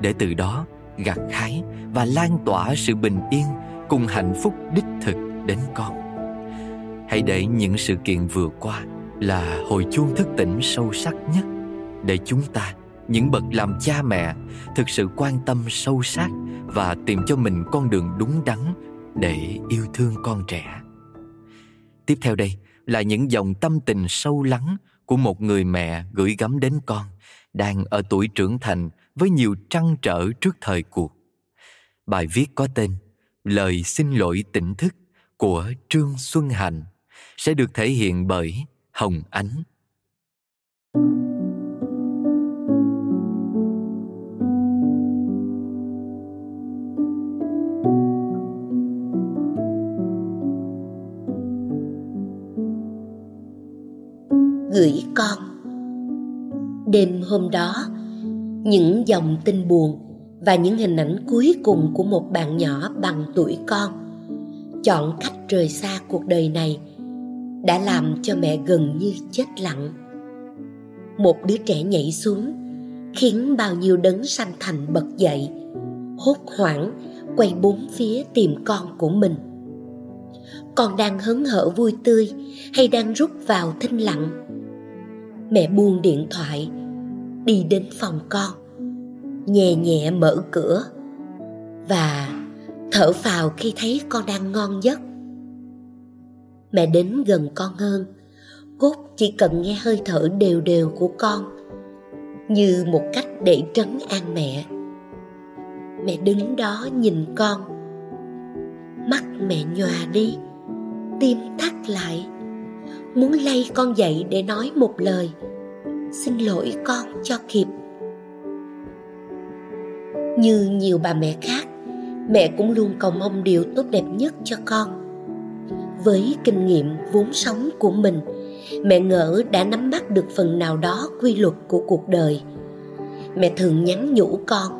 để từ đó gặt hái và lan tỏa sự bình yên cùng hạnh phúc đích thực đến con. Hãy để những sự kiện vừa qua là hồi chuông thức tỉnh sâu sắc nhất để chúng ta, những bậc làm cha mẹ, thực sự quan tâm sâu sắc và tìm cho mình con đường đúng đắn để yêu thương con trẻ. Tiếp theo đây là những dòng tâm tình sâu lắng của một người mẹ gửi gắm đến con đang ở tuổi trưởng thành với nhiều trăn trở trước thời cuộc. Bài viết có tên Lời xin lỗi tỉnh thức của Trương Xuân Hạnh sẽ được thể hiện bởi Hồng Ánh. Gửi con Đêm hôm đó, những dòng tin buồn và những hình ảnh cuối cùng của một bạn nhỏ bằng tuổi con chọn cách rời xa cuộc đời này đã làm cho mẹ gần như chết lặng. Một đứa trẻ nhảy xuống, khiến bao nhiêu đấng sanh thành bật dậy, hốt hoảng, quay bốn phía tìm con của mình. Con đang hớn hở vui tươi hay đang rút vào thinh lặng? Mẹ buông điện thoại, đi đến phòng con, nhẹ nhẹ mở cửa và thở phào khi thấy con đang ngon giấc mẹ đến gần con hơn. Cốt chỉ cần nghe hơi thở đều đều của con, như một cách để trấn an mẹ. Mẹ đứng đó nhìn con. Mắt mẹ nhòa đi, tim thắt lại. Muốn lay con dậy để nói một lời, xin lỗi con cho kịp. Như nhiều bà mẹ khác, mẹ cũng luôn cầu mong điều tốt đẹp nhất cho con với kinh nghiệm vốn sống của mình. Mẹ ngỡ đã nắm bắt được phần nào đó quy luật của cuộc đời. Mẹ thường nhắn nhủ con,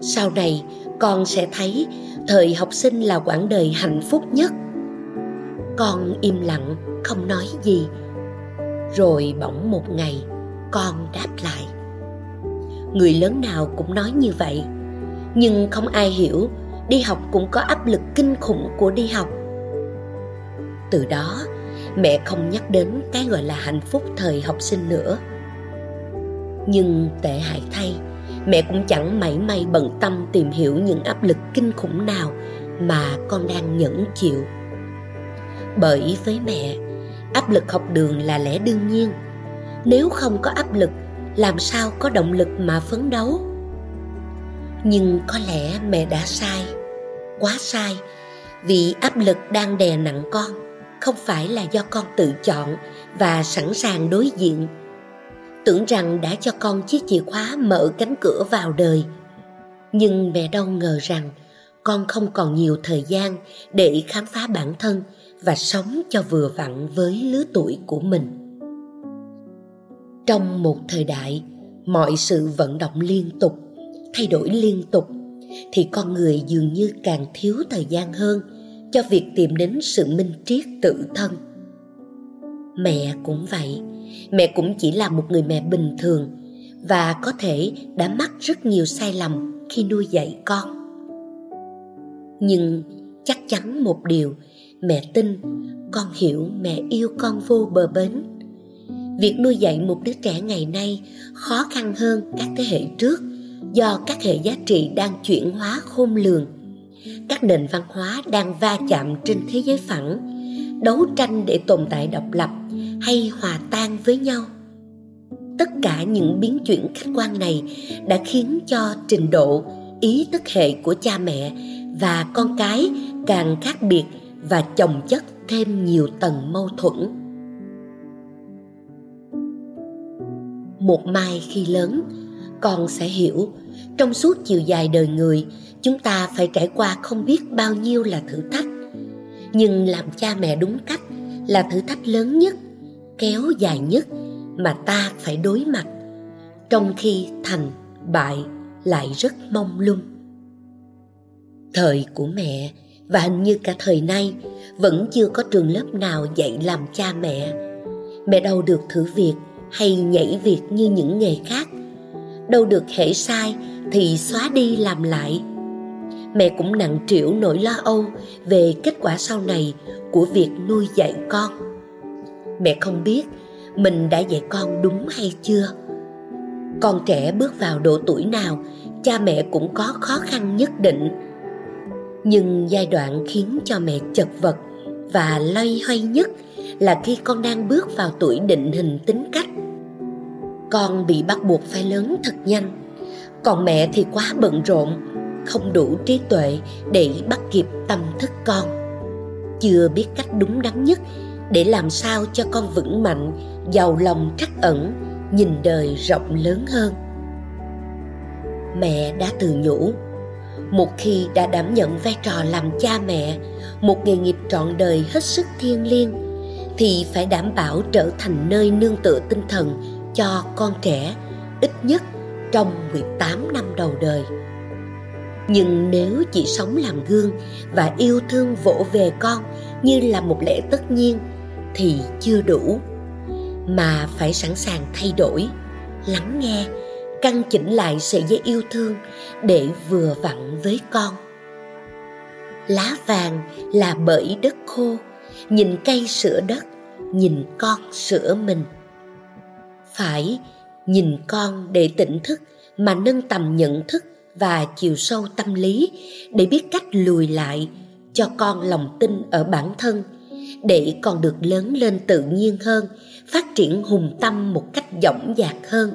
sau này con sẽ thấy thời học sinh là quãng đời hạnh phúc nhất. Con im lặng, không nói gì. Rồi bỗng một ngày, con đáp lại. Người lớn nào cũng nói như vậy, nhưng không ai hiểu, đi học cũng có áp lực kinh khủng của đi học từ đó, mẹ không nhắc đến cái gọi là hạnh phúc thời học sinh nữa. Nhưng tệ hại thay, mẹ cũng chẳng mảy may bận tâm tìm hiểu những áp lực kinh khủng nào mà con đang nhẫn chịu. Bởi với mẹ, áp lực học đường là lẽ đương nhiên. Nếu không có áp lực, làm sao có động lực mà phấn đấu? Nhưng có lẽ mẹ đã sai, quá sai vì áp lực đang đè nặng con không phải là do con tự chọn và sẵn sàng đối diện. Tưởng rằng đã cho con chiếc chìa khóa mở cánh cửa vào đời. Nhưng mẹ đâu ngờ rằng con không còn nhiều thời gian để khám phá bản thân và sống cho vừa vặn với lứa tuổi của mình. Trong một thời đại, mọi sự vận động liên tục, thay đổi liên tục, thì con người dường như càng thiếu thời gian hơn cho việc tìm đến sự minh triết tự thân. Mẹ cũng vậy. Mẹ cũng chỉ là một người mẹ bình thường và có thể đã mắc rất nhiều sai lầm khi nuôi dạy con. Nhưng chắc chắn một điều, mẹ tin con hiểu mẹ yêu con vô bờ bến. Việc nuôi dạy một đứa trẻ ngày nay khó khăn hơn các thế hệ trước do các hệ giá trị đang chuyển hóa khôn lường các nền văn hóa đang va chạm trên thế giới phẳng, đấu tranh để tồn tại độc lập hay hòa tan với nhau. Tất cả những biến chuyển khách quan này đã khiến cho trình độ, ý thức hệ của cha mẹ và con cái càng khác biệt và chồng chất thêm nhiều tầng mâu thuẫn. Một mai khi lớn, con sẽ hiểu trong suốt chiều dài đời người chúng ta phải trải qua không biết bao nhiêu là thử thách. Nhưng làm cha mẹ đúng cách là thử thách lớn nhất, kéo dài nhất mà ta phải đối mặt. Trong khi thành bại lại rất mong lung. Thời của mẹ và hình như cả thời nay vẫn chưa có trường lớp nào dạy làm cha mẹ. Mẹ đâu được thử việc hay nhảy việc như những nghề khác. Đâu được hễ sai thì xóa đi làm lại mẹ cũng nặng trĩu nỗi lo âu về kết quả sau này của việc nuôi dạy con. Mẹ không biết mình đã dạy con đúng hay chưa. Con trẻ bước vào độ tuổi nào, cha mẹ cũng có khó khăn nhất định. Nhưng giai đoạn khiến cho mẹ chật vật và loay hoay nhất là khi con đang bước vào tuổi định hình tính cách. Con bị bắt buộc phải lớn thật nhanh, còn mẹ thì quá bận rộn không đủ trí tuệ để bắt kịp tâm thức con chưa biết cách đúng đắn nhất để làm sao cho con vững mạnh, giàu lòng trắc ẩn, nhìn đời rộng lớn hơn mẹ đã tự nhủ, một khi đã đảm nhận vai trò làm cha mẹ, một nghề nghiệp trọn đời hết sức thiêng liêng, thì phải đảm bảo trở thành nơi nương tựa tinh thần cho con trẻ, ít nhất trong 18 năm đầu đời. Nhưng nếu chỉ sống làm gương và yêu thương vỗ về con như là một lẽ tất nhiên thì chưa đủ mà phải sẵn sàng thay đổi, lắng nghe, căn chỉnh lại sợi dây yêu thương để vừa vặn với con. Lá vàng là bởi đất khô, nhìn cây sửa đất, nhìn con sửa mình phải nhìn con để tỉnh thức mà nâng tầm nhận thức và chiều sâu tâm lý để biết cách lùi lại cho con lòng tin ở bản thân, để con được lớn lên tự nhiên hơn, phát triển hùng tâm một cách dõng dạc hơn.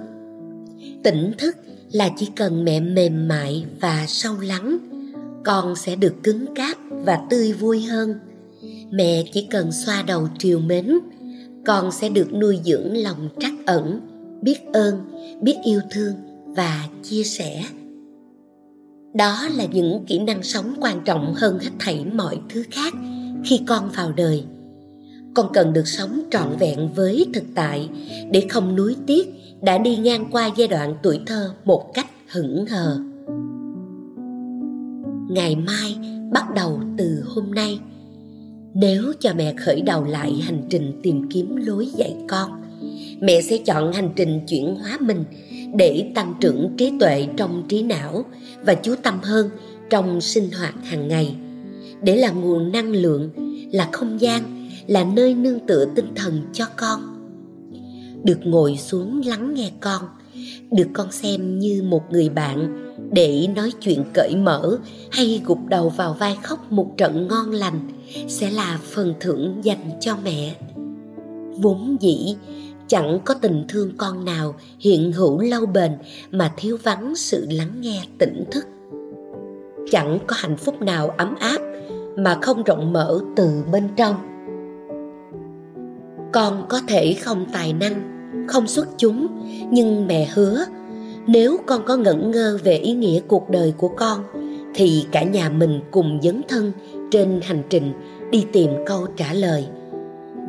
Tỉnh thức là chỉ cần mẹ mềm mại và sâu lắng, con sẽ được cứng cáp và tươi vui hơn. Mẹ chỉ cần xoa đầu triều mến, con sẽ được nuôi dưỡng lòng trắc ẩn, biết ơn, biết yêu thương và chia sẻ đó là những kỹ năng sống quan trọng hơn hết thảy mọi thứ khác khi con vào đời. Con cần được sống trọn vẹn với thực tại để không nuối tiếc đã đi ngang qua giai đoạn tuổi thơ một cách hững hờ. Ngày mai bắt đầu từ hôm nay, nếu cho mẹ khởi đầu lại hành trình tìm kiếm lối dạy con, mẹ sẽ chọn hành trình chuyển hóa mình để tăng trưởng trí tuệ trong trí não và chú tâm hơn trong sinh hoạt hàng ngày. Để là nguồn năng lượng, là không gian, là nơi nương tựa tinh thần cho con. Được ngồi xuống lắng nghe con, được con xem như một người bạn để nói chuyện cởi mở hay gục đầu vào vai khóc một trận ngon lành sẽ là phần thưởng dành cho mẹ. Vốn dĩ chẳng có tình thương con nào hiện hữu lâu bền mà thiếu vắng sự lắng nghe tỉnh thức. Chẳng có hạnh phúc nào ấm áp mà không rộng mở từ bên trong. Con có thể không tài năng, không xuất chúng, nhưng mẹ hứa, nếu con có ngẩn ngơ về ý nghĩa cuộc đời của con, thì cả nhà mình cùng dấn thân trên hành trình đi tìm câu trả lời.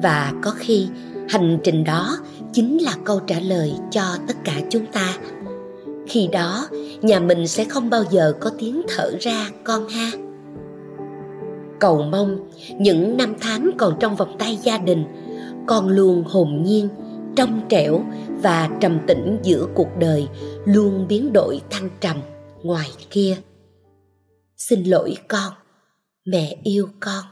Và có khi hành trình đó chính là câu trả lời cho tất cả chúng ta. Khi đó, nhà mình sẽ không bao giờ có tiếng thở ra, con ha. Cầu mong những năm tháng còn trong vòng tay gia đình, con luôn hồn nhiên, trong trẻo và trầm tĩnh giữa cuộc đời luôn biến đổi thăng trầm ngoài kia. Xin lỗi con, mẹ yêu con.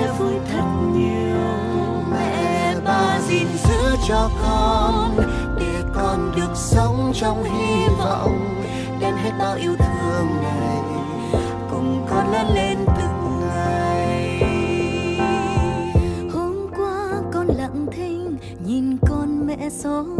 Sẽ vui thật nhiều. Mẹ ba gìn giữ cho con, để con được sống trong hy vọng. Đem hết bao yêu thương này, cùng con lớn lên từng ngày. Hôm qua con lặng thinh, nhìn con mẹ sốt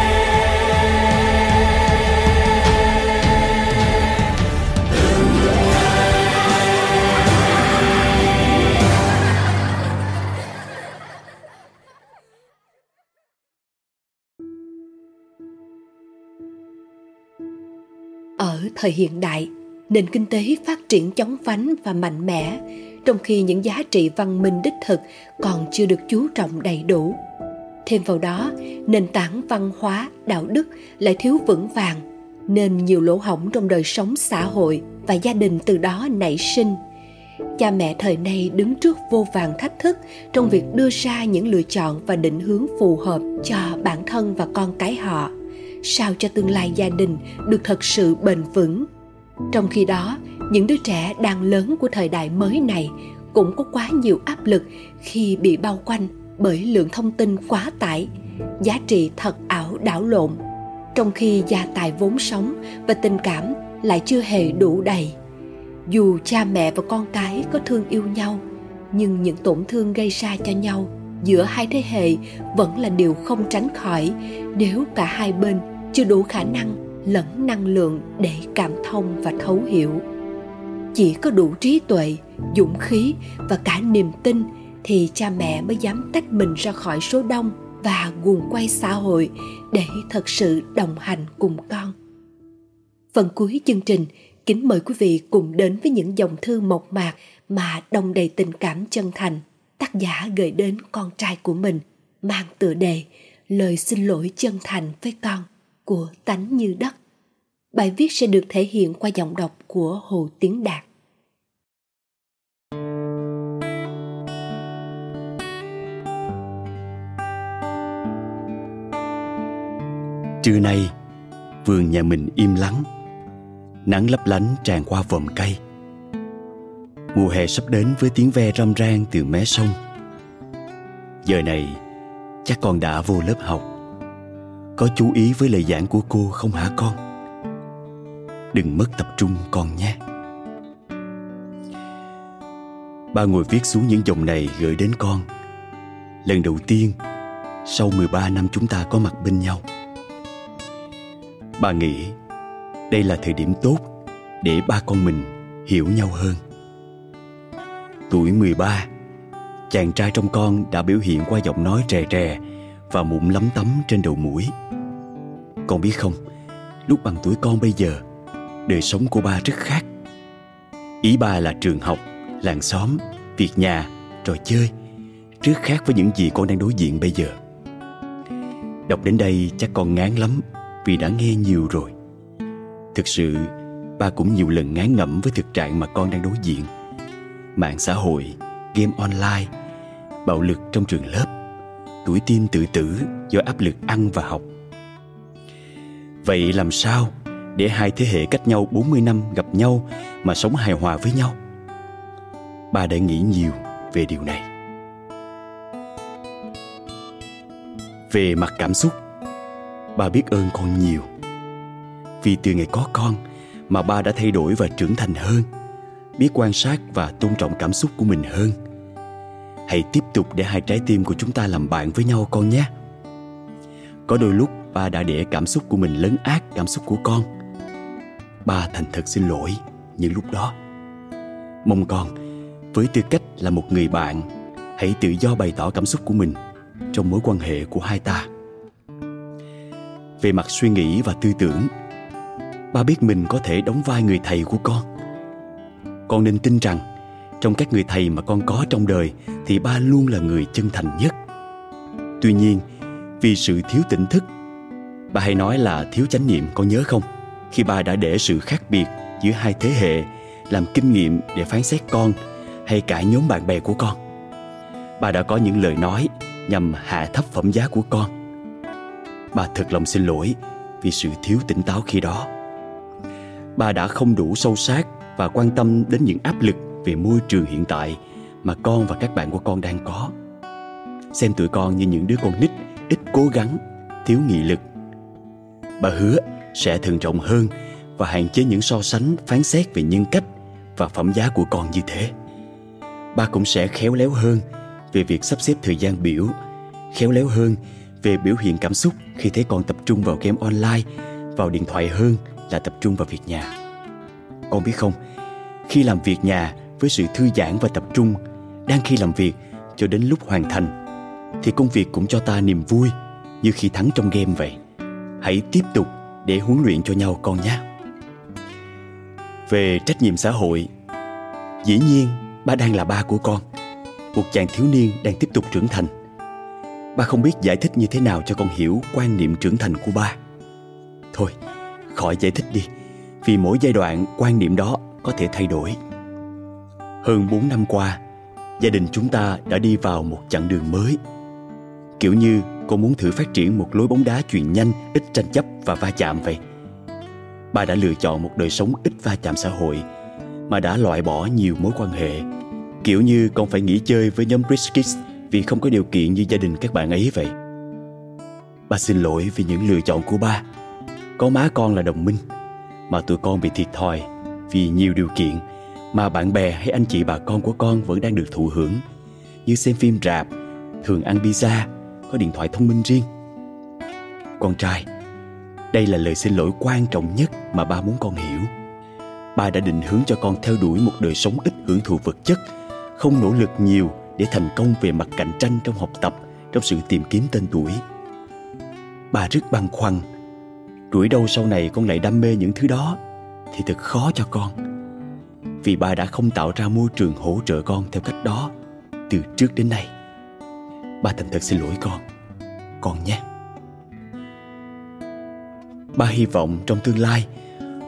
thời hiện đại, nền kinh tế phát triển chóng vánh và mạnh mẽ, trong khi những giá trị văn minh đích thực còn chưa được chú trọng đầy đủ. Thêm vào đó, nền tảng văn hóa, đạo đức lại thiếu vững vàng, nên nhiều lỗ hổng trong đời sống xã hội và gia đình từ đó nảy sinh. Cha mẹ thời nay đứng trước vô vàng thách thức trong việc đưa ra những lựa chọn và định hướng phù hợp cho bản thân và con cái họ sao cho tương lai gia đình được thật sự bền vững. Trong khi đó, những đứa trẻ đang lớn của thời đại mới này cũng có quá nhiều áp lực khi bị bao quanh bởi lượng thông tin quá tải, giá trị thật ảo đảo lộn, trong khi gia tài vốn sống và tình cảm lại chưa hề đủ đầy. Dù cha mẹ và con cái có thương yêu nhau, nhưng những tổn thương gây ra cho nhau giữa hai thế hệ vẫn là điều không tránh khỏi nếu cả hai bên chưa đủ khả năng lẫn năng lượng để cảm thông và thấu hiểu. Chỉ có đủ trí tuệ, dũng khí và cả niềm tin thì cha mẹ mới dám tách mình ra khỏi số đông và guồng quay xã hội để thật sự đồng hành cùng con. Phần cuối chương trình, kính mời quý vị cùng đến với những dòng thư mộc mạc mà đồng đầy tình cảm chân thành, tác giả gửi đến con trai của mình, mang tựa đề lời xin lỗi chân thành với con của tánh như đất Bài viết sẽ được thể hiện qua giọng đọc của Hồ Tiến Đạt. Trưa nay, vườn nhà mình im lắng, nắng lấp lánh tràn qua vòm cây. Mùa hè sắp đến với tiếng ve râm ran từ mé sông. Giờ này, chắc con đã vô lớp học. Có chú ý với lời giảng của cô không hả con? Đừng mất tập trung con nhé. Ba ngồi viết xuống những dòng này gửi đến con. Lần đầu tiên, Sau 13 năm chúng ta có mặt bên nhau. Bà nghĩ Đây là thời điểm tốt Để ba con mình hiểu nhau hơn. Tuổi 13 Chàng trai trong con đã biểu hiện qua giọng nói trè trè và mụn lấm tấm trên đầu mũi. Con biết không, Lúc bằng tuổi con bây giờ, đời sống của ba rất khác. Ý ba là trường học, làng xóm, việc nhà, trò chơi, rất khác với những gì con đang đối diện bây giờ. Đọc đến đây chắc con ngán lắm vì đã nghe nhiều rồi. Thực sự, ba cũng nhiều lần ngán ngẩm với thực trạng mà con đang đối diện. Mạng xã hội, game online, bạo lực trong trường lớp tuổi teen tự tử do áp lực ăn và học vậy làm sao để hai thế hệ cách nhau 40 năm gặp nhau mà sống hài hòa với nhau. Bà đã nghĩ nhiều về điều này. Về mặt cảm xúc, bà biết ơn con nhiều. Vì từ ngày có con mà ba đã thay đổi và trưởng thành hơn, biết quan sát và tôn trọng cảm xúc của mình hơn. Hãy tiếp tục để hai trái tim của chúng ta làm bạn với nhau con nhé. Có đôi lúc ba đã để cảm xúc của mình lấn át cảm xúc của con. Ba thành thật xin lỗi những lúc đó. Mong con với tư cách là một người bạn hãy tự do bày tỏ cảm xúc của mình trong mối quan hệ của hai ta. Về mặt suy nghĩ và tư tưởng, ba biết mình có thể đóng vai người thầy của con. Con nên tin rằng trong các người thầy mà con có trong đời thì ba luôn là người chân thành nhất. Tuy nhiên, vì sự thiếu tỉnh thức, ba hay nói là thiếu chánh niệm con nhớ không? Khi ba đã để sự khác biệt giữa hai thế hệ làm kinh nghiệm để phán xét con hay cả nhóm bạn bè của con. Ba đã có những lời nói nhằm hạ thấp phẩm giá của con. Ba thật lòng xin lỗi vì sự thiếu tỉnh táo khi đó. Ba đã không đủ sâu sát và quan tâm đến những áp lực về môi trường hiện tại mà con và các bạn của con đang có. Xem tụi con như những đứa con nít ít cố gắng, thiếu nghị lực. Bà hứa sẽ thận trọng hơn và hạn chế những so sánh phán xét về nhân cách và phẩm giá của con như thế. Ba cũng sẽ khéo léo hơn về việc sắp xếp thời gian biểu, khéo léo hơn về biểu hiện cảm xúc khi thấy con tập trung vào game online, vào điện thoại hơn là tập trung vào việc nhà. Con biết không, khi làm việc nhà với sự thư giãn và tập trung, đang khi làm việc cho đến lúc hoàn thành, thì công việc cũng cho ta niềm vui như khi thắng trong game vậy. Hãy tiếp tục để huấn luyện cho nhau con nhé. Về trách nhiệm xã hội, dĩ nhiên ba đang là ba của con, một chàng thiếu niên đang tiếp tục trưởng thành. Ba không biết giải thích như thế nào cho con hiểu quan niệm trưởng thành của ba. Thôi, khỏi giải thích đi, vì mỗi giai đoạn quan niệm đó có thể thay đổi. Hơn 4 năm qua, gia đình chúng ta đã đi vào một chặng đường mới. Kiểu như con muốn thử phát triển một lối bóng đá chuyền nhanh, ít tranh chấp và va chạm vậy. Bà đã lựa chọn một đời sống ít va chạm xã hội mà đã loại bỏ nhiều mối quan hệ. Kiểu như con phải nghỉ chơi với nhóm Rich Kids vì không có điều kiện như gia đình các bạn ấy vậy. Ba xin lỗi vì những lựa chọn của ba. Có má con là đồng minh, mà tụi con bị thiệt thòi vì nhiều điều kiện mà bạn bè hay anh chị bà con của con vẫn đang được thụ hưởng như xem phim rạp, thường ăn pizza, có điện thoại thông minh riêng. Con trai, đây là lời xin lỗi quan trọng nhất mà ba muốn con hiểu. Ba đã định hướng cho con theo đuổi một đời sống ít hưởng thụ vật chất, không nỗ lực nhiều để thành công về mặt cạnh tranh trong học tập, trong sự tìm kiếm tên tuổi. Ba rất băn khoăn, rủi đâu sau này con lại đam mê những thứ đó thì thật khó cho con. Vì bà đã không tạo ra môi trường hỗ trợ con theo cách đó từ trước đến nay. Ba thành thật xin lỗi con, con nhé. Ba hy vọng trong tương lai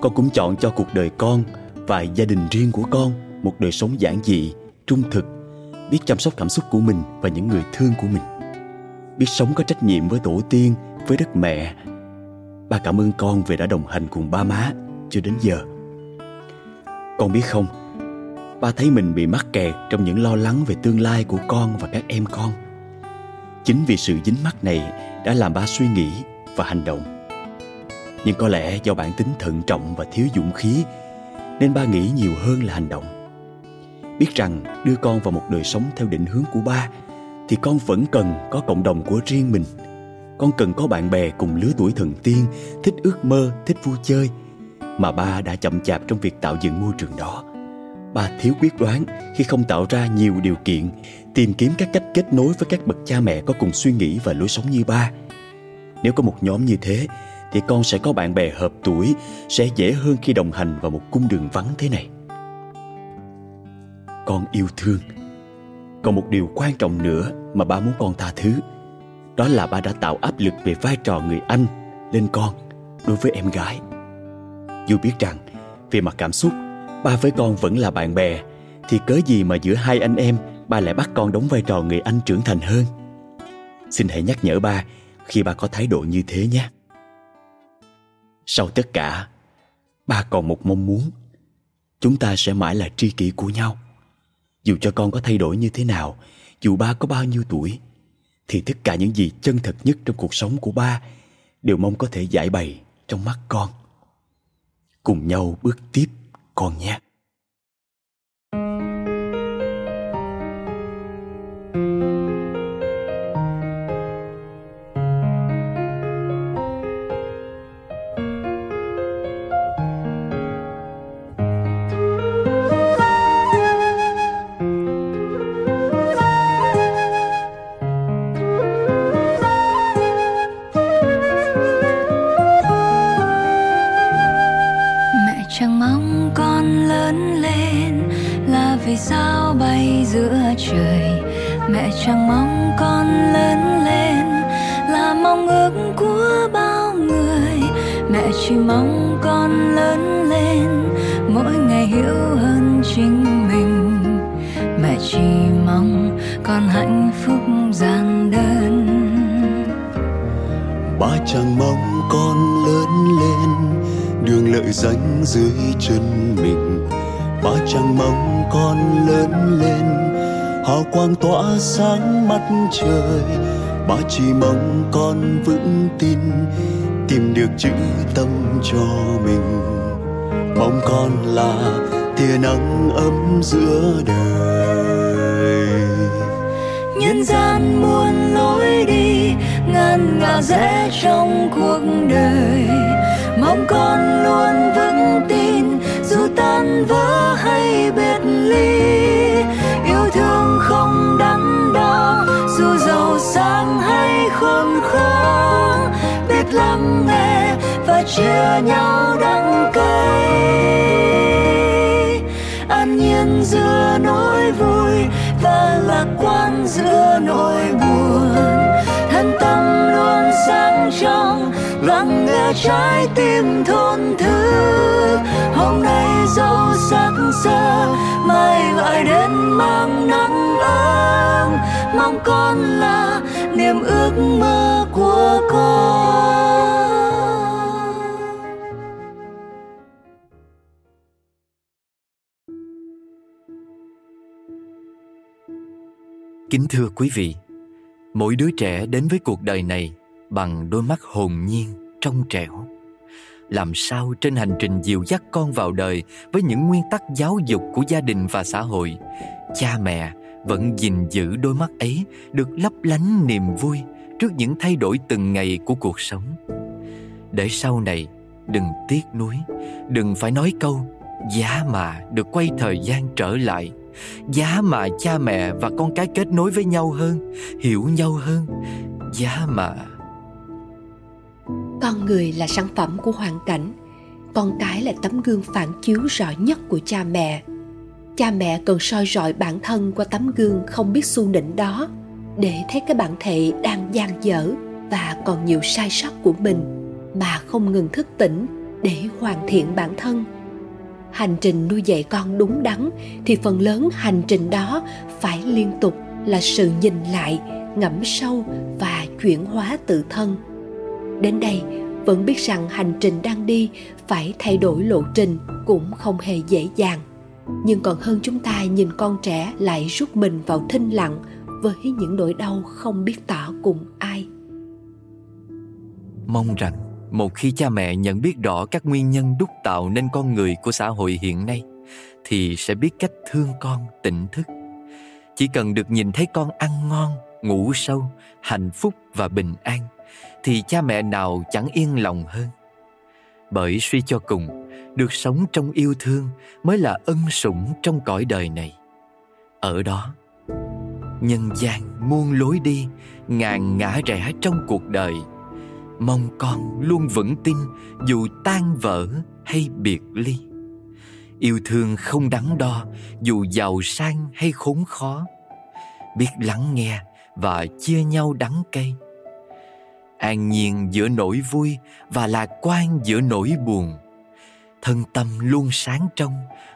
con cũng chọn cho cuộc đời con và gia đình riêng của con một đời sống giản dị, trung thực, biết chăm sóc cảm xúc của mình và những người thương của mình. Biết sống có trách nhiệm với tổ tiên, với đất mẹ. Ba cảm ơn con vì đã đồng hành cùng ba má cho đến giờ. Con biết không, ba thấy mình bị mắc kẹt trong những lo lắng về tương lai của con và các em con. Chính vì sự dính mắc này đã làm ba suy nghĩ và hành động. Nhưng có lẽ do bản tính thận trọng và thiếu dũng khí nên ba nghĩ nhiều hơn là hành động. Biết rằng đưa con vào một đời sống theo định hướng của ba thì con vẫn cần có cộng đồng của riêng mình. Con cần có bạn bè cùng lứa tuổi thần tiên thích ước mơ thích vui chơi mà ba đã chậm chạp trong việc tạo dựng môi trường đó. Ba thiếu quyết đoán khi không tạo ra nhiều điều kiện, tìm kiếm các cách kết nối với các bậc cha mẹ có cùng suy nghĩ và lối sống như ba. Nếu có một nhóm như thế, thì con sẽ có bạn bè hợp tuổi, sẽ dễ hơn khi đồng hành vào một cung đường vắng thế này. Con yêu thương. Còn một điều quan trọng nữa mà ba muốn con tha thứ, đó là ba đã tạo áp lực về vai trò người anh lên con đối với em gái dù biết rằng về mặt cảm xúc ba với con vẫn là bạn bè thì cớ gì mà giữa hai anh em ba lại bắt con đóng vai trò người anh trưởng thành hơn xin hãy nhắc nhở ba khi ba có thái độ như thế nhé sau tất cả, ba còn một mong muốn. Chúng ta sẽ mãi là tri kỷ của nhau. Dù cho con có thay đổi như thế nào, dù ba có bao nhiêu tuổi, thì tất cả những gì chân thật nhất trong cuộc sống của ba đều mong có thể giải bày trong mắt con. Cùng nhau bước tiếp con nhé. Chẳng mong con lớn lên là mong ước của bao người. Mẹ chỉ mong con lớn lên, mỗi ngày hiểu hơn chính mình. Mẹ chỉ mong con hạnh phúc gian đơn. Ba chẳng mong con lớn lên, đường lợi danh dưới chân mình. Ba chẳng mong con lớn lên hào quang tỏa sáng mắt trời ba chỉ mong con vững tin, tìm được chữ tâm cho mình. Mong con là tia nắng ấm giữa đời. Nhân gian muôn lối đi, ngàn ngả rẽ trong cuộc đời. Mong con luôn vững tin, dù tan vỡ hay biệt ly thương không đắn đo, dù giàu sang hay khốn khó, biết lắng nghe và chia nhau đắng cay. An nhiên giữa nỗi vui và lạc quan giữa nỗi buồn, thân tâm luôn sáng trong lắng nghe trái tim thôn thứ hôm nay dẫu sắc sơ mai lại đến mang nắng ấm. Mong con là niềm ước mơ của con. Kính thưa quý vị, mỗi đứa trẻ đến với cuộc đời này bằng đôi mắt hồn nhiên, trong trẻo. Làm sao trên hành trình dìu dắt con vào đời với những nguyên tắc giáo dục của gia đình và xã hội, cha mẹ vẫn gìn giữ đôi mắt ấy được lấp lánh niềm vui trước những thay đổi từng ngày của cuộc sống. Để sau này đừng tiếc nuối, đừng phải nói câu giá mà được quay thời gian trở lại giá mà cha mẹ và con cái kết nối với nhau hơn hiểu nhau hơn giá mà con người là sản phẩm của hoàn cảnh. Con cái là tấm gương phản chiếu rõ nhất của cha mẹ. Cha mẹ cần soi rọi bản thân qua tấm gương không biết xu nịnh đó để thấy cái bản thể đang gian dở và còn nhiều sai sót của mình mà không ngừng thức tỉnh để hoàn thiện bản thân. Hành trình nuôi dạy con đúng đắn thì phần lớn hành trình đó phải liên tục là sự nhìn lại, ngẫm sâu và chuyển hóa tự thân đến đây, vẫn biết rằng hành trình đang đi phải thay đổi lộ trình cũng không hề dễ dàng. Nhưng còn hơn chúng ta nhìn con trẻ lại rút mình vào thinh lặng với những nỗi đau không biết tỏ cùng ai. Mong rằng một khi cha mẹ nhận biết rõ các nguyên nhân đúc tạo nên con người của xã hội hiện nay, thì sẽ biết cách thương con, tỉnh thức. Chỉ cần được nhìn thấy con ăn ngon, ngủ sâu, hạnh phúc và bình an thì cha mẹ nào chẳng yên lòng hơn. Bởi suy cho cùng, được sống trong yêu thương mới là ân sủng trong cõi đời này. Ở đó, nhân gian muôn lối đi, ngàn ngã rẽ trong cuộc đời. Mong con luôn vững tin dù tan vỡ hay biệt ly. Yêu thương không đắn đo dù giàu sang hay khốn khó. Biết lắng nghe và chia nhau đắng cay an nhiên giữa nỗi vui và lạc quan giữa nỗi buồn. Thân tâm luôn sáng trong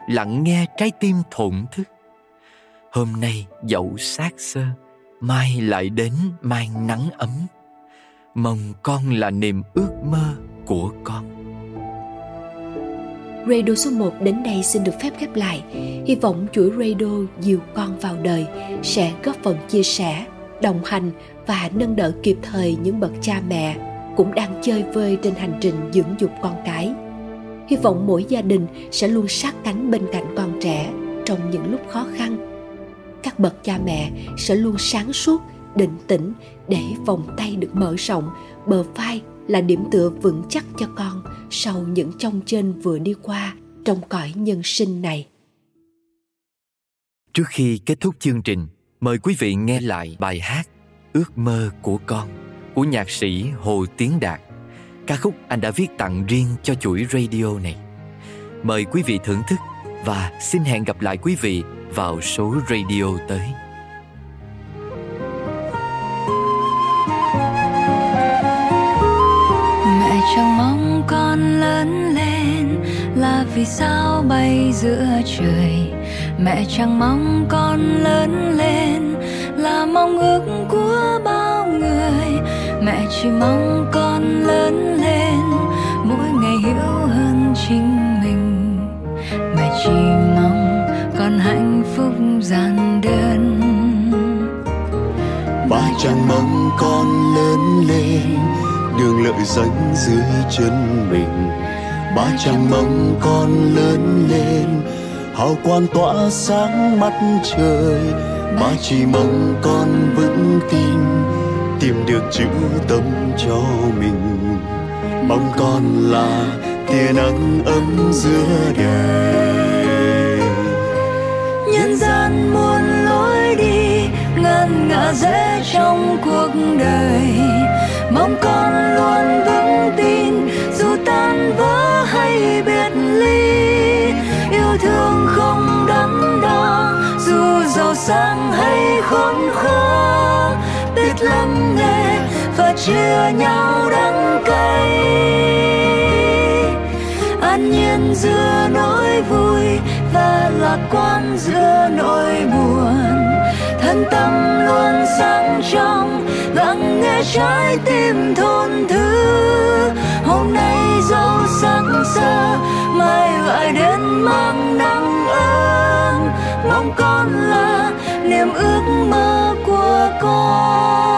lặng nghe trái tim thổn thức. Hôm nay dẫu xác sơ mai lại đến mang nắng ấm. Mong con là niềm ước mơ của con. Radio số 1 đến đây xin được phép khép lại. Hy vọng chuỗi radio dìu con vào đời sẽ góp phần chia sẻ, đồng hành và nâng đỡ kịp thời những bậc cha mẹ cũng đang chơi vơi trên hành trình dưỡng dục con cái. Hy vọng mỗi gia đình sẽ luôn sát cánh bên cạnh con trẻ trong những lúc khó khăn. Các bậc cha mẹ sẽ luôn sáng suốt, định tĩnh để vòng tay được mở rộng, bờ vai là điểm tựa vững chắc cho con sau những trong trên vừa đi qua trong cõi nhân sinh này. Trước khi kết thúc chương trình, Mời quý vị nghe lại bài hát Ước mơ của con của nhạc sĩ Hồ Tiến Đạt. Ca khúc anh đã viết tặng riêng cho chuỗi radio này. Mời quý vị thưởng thức và xin hẹn gặp lại quý vị vào số radio tới. Mẹ chẳng mong con lớn lên là vì sao bay giữa trời mẹ chẳng mong con lớn lên là mong ước của bao người. Mẹ chỉ mong con lớn lên, mỗi ngày hiểu hơn chính mình. Mẹ chỉ mong con hạnh phúc giản đơn. Ba chẳng mong con lớn lên, đường lợi danh dưới chân mình. Ba chẳng mong con lớn lên hào quang tỏa sáng mắt trời ba chỉ mong con vững tin, tìm được chữ tâm cho mình. Mong con là tia nắng ấm giữa đời. Nhân gian muôn lối đi, ngàn ngả dễ trong cuộc đời. Mong con luôn vững tin, dù tan vỡ hay biệt ly yêu thương không đắn đo, dù giàu sang hay khốn khó. Biết lắng nghe và chia nhau đắng cay. An nhiên giữa nỗi vui và lạc quan giữa nỗi buồn. Thân tâm luôn sáng trong lắng nghe trái tim thôn thứ hôm nay dẫu sáng xa, mai lại đến mang nắng ấm. Mong con là niềm ước mơ của con.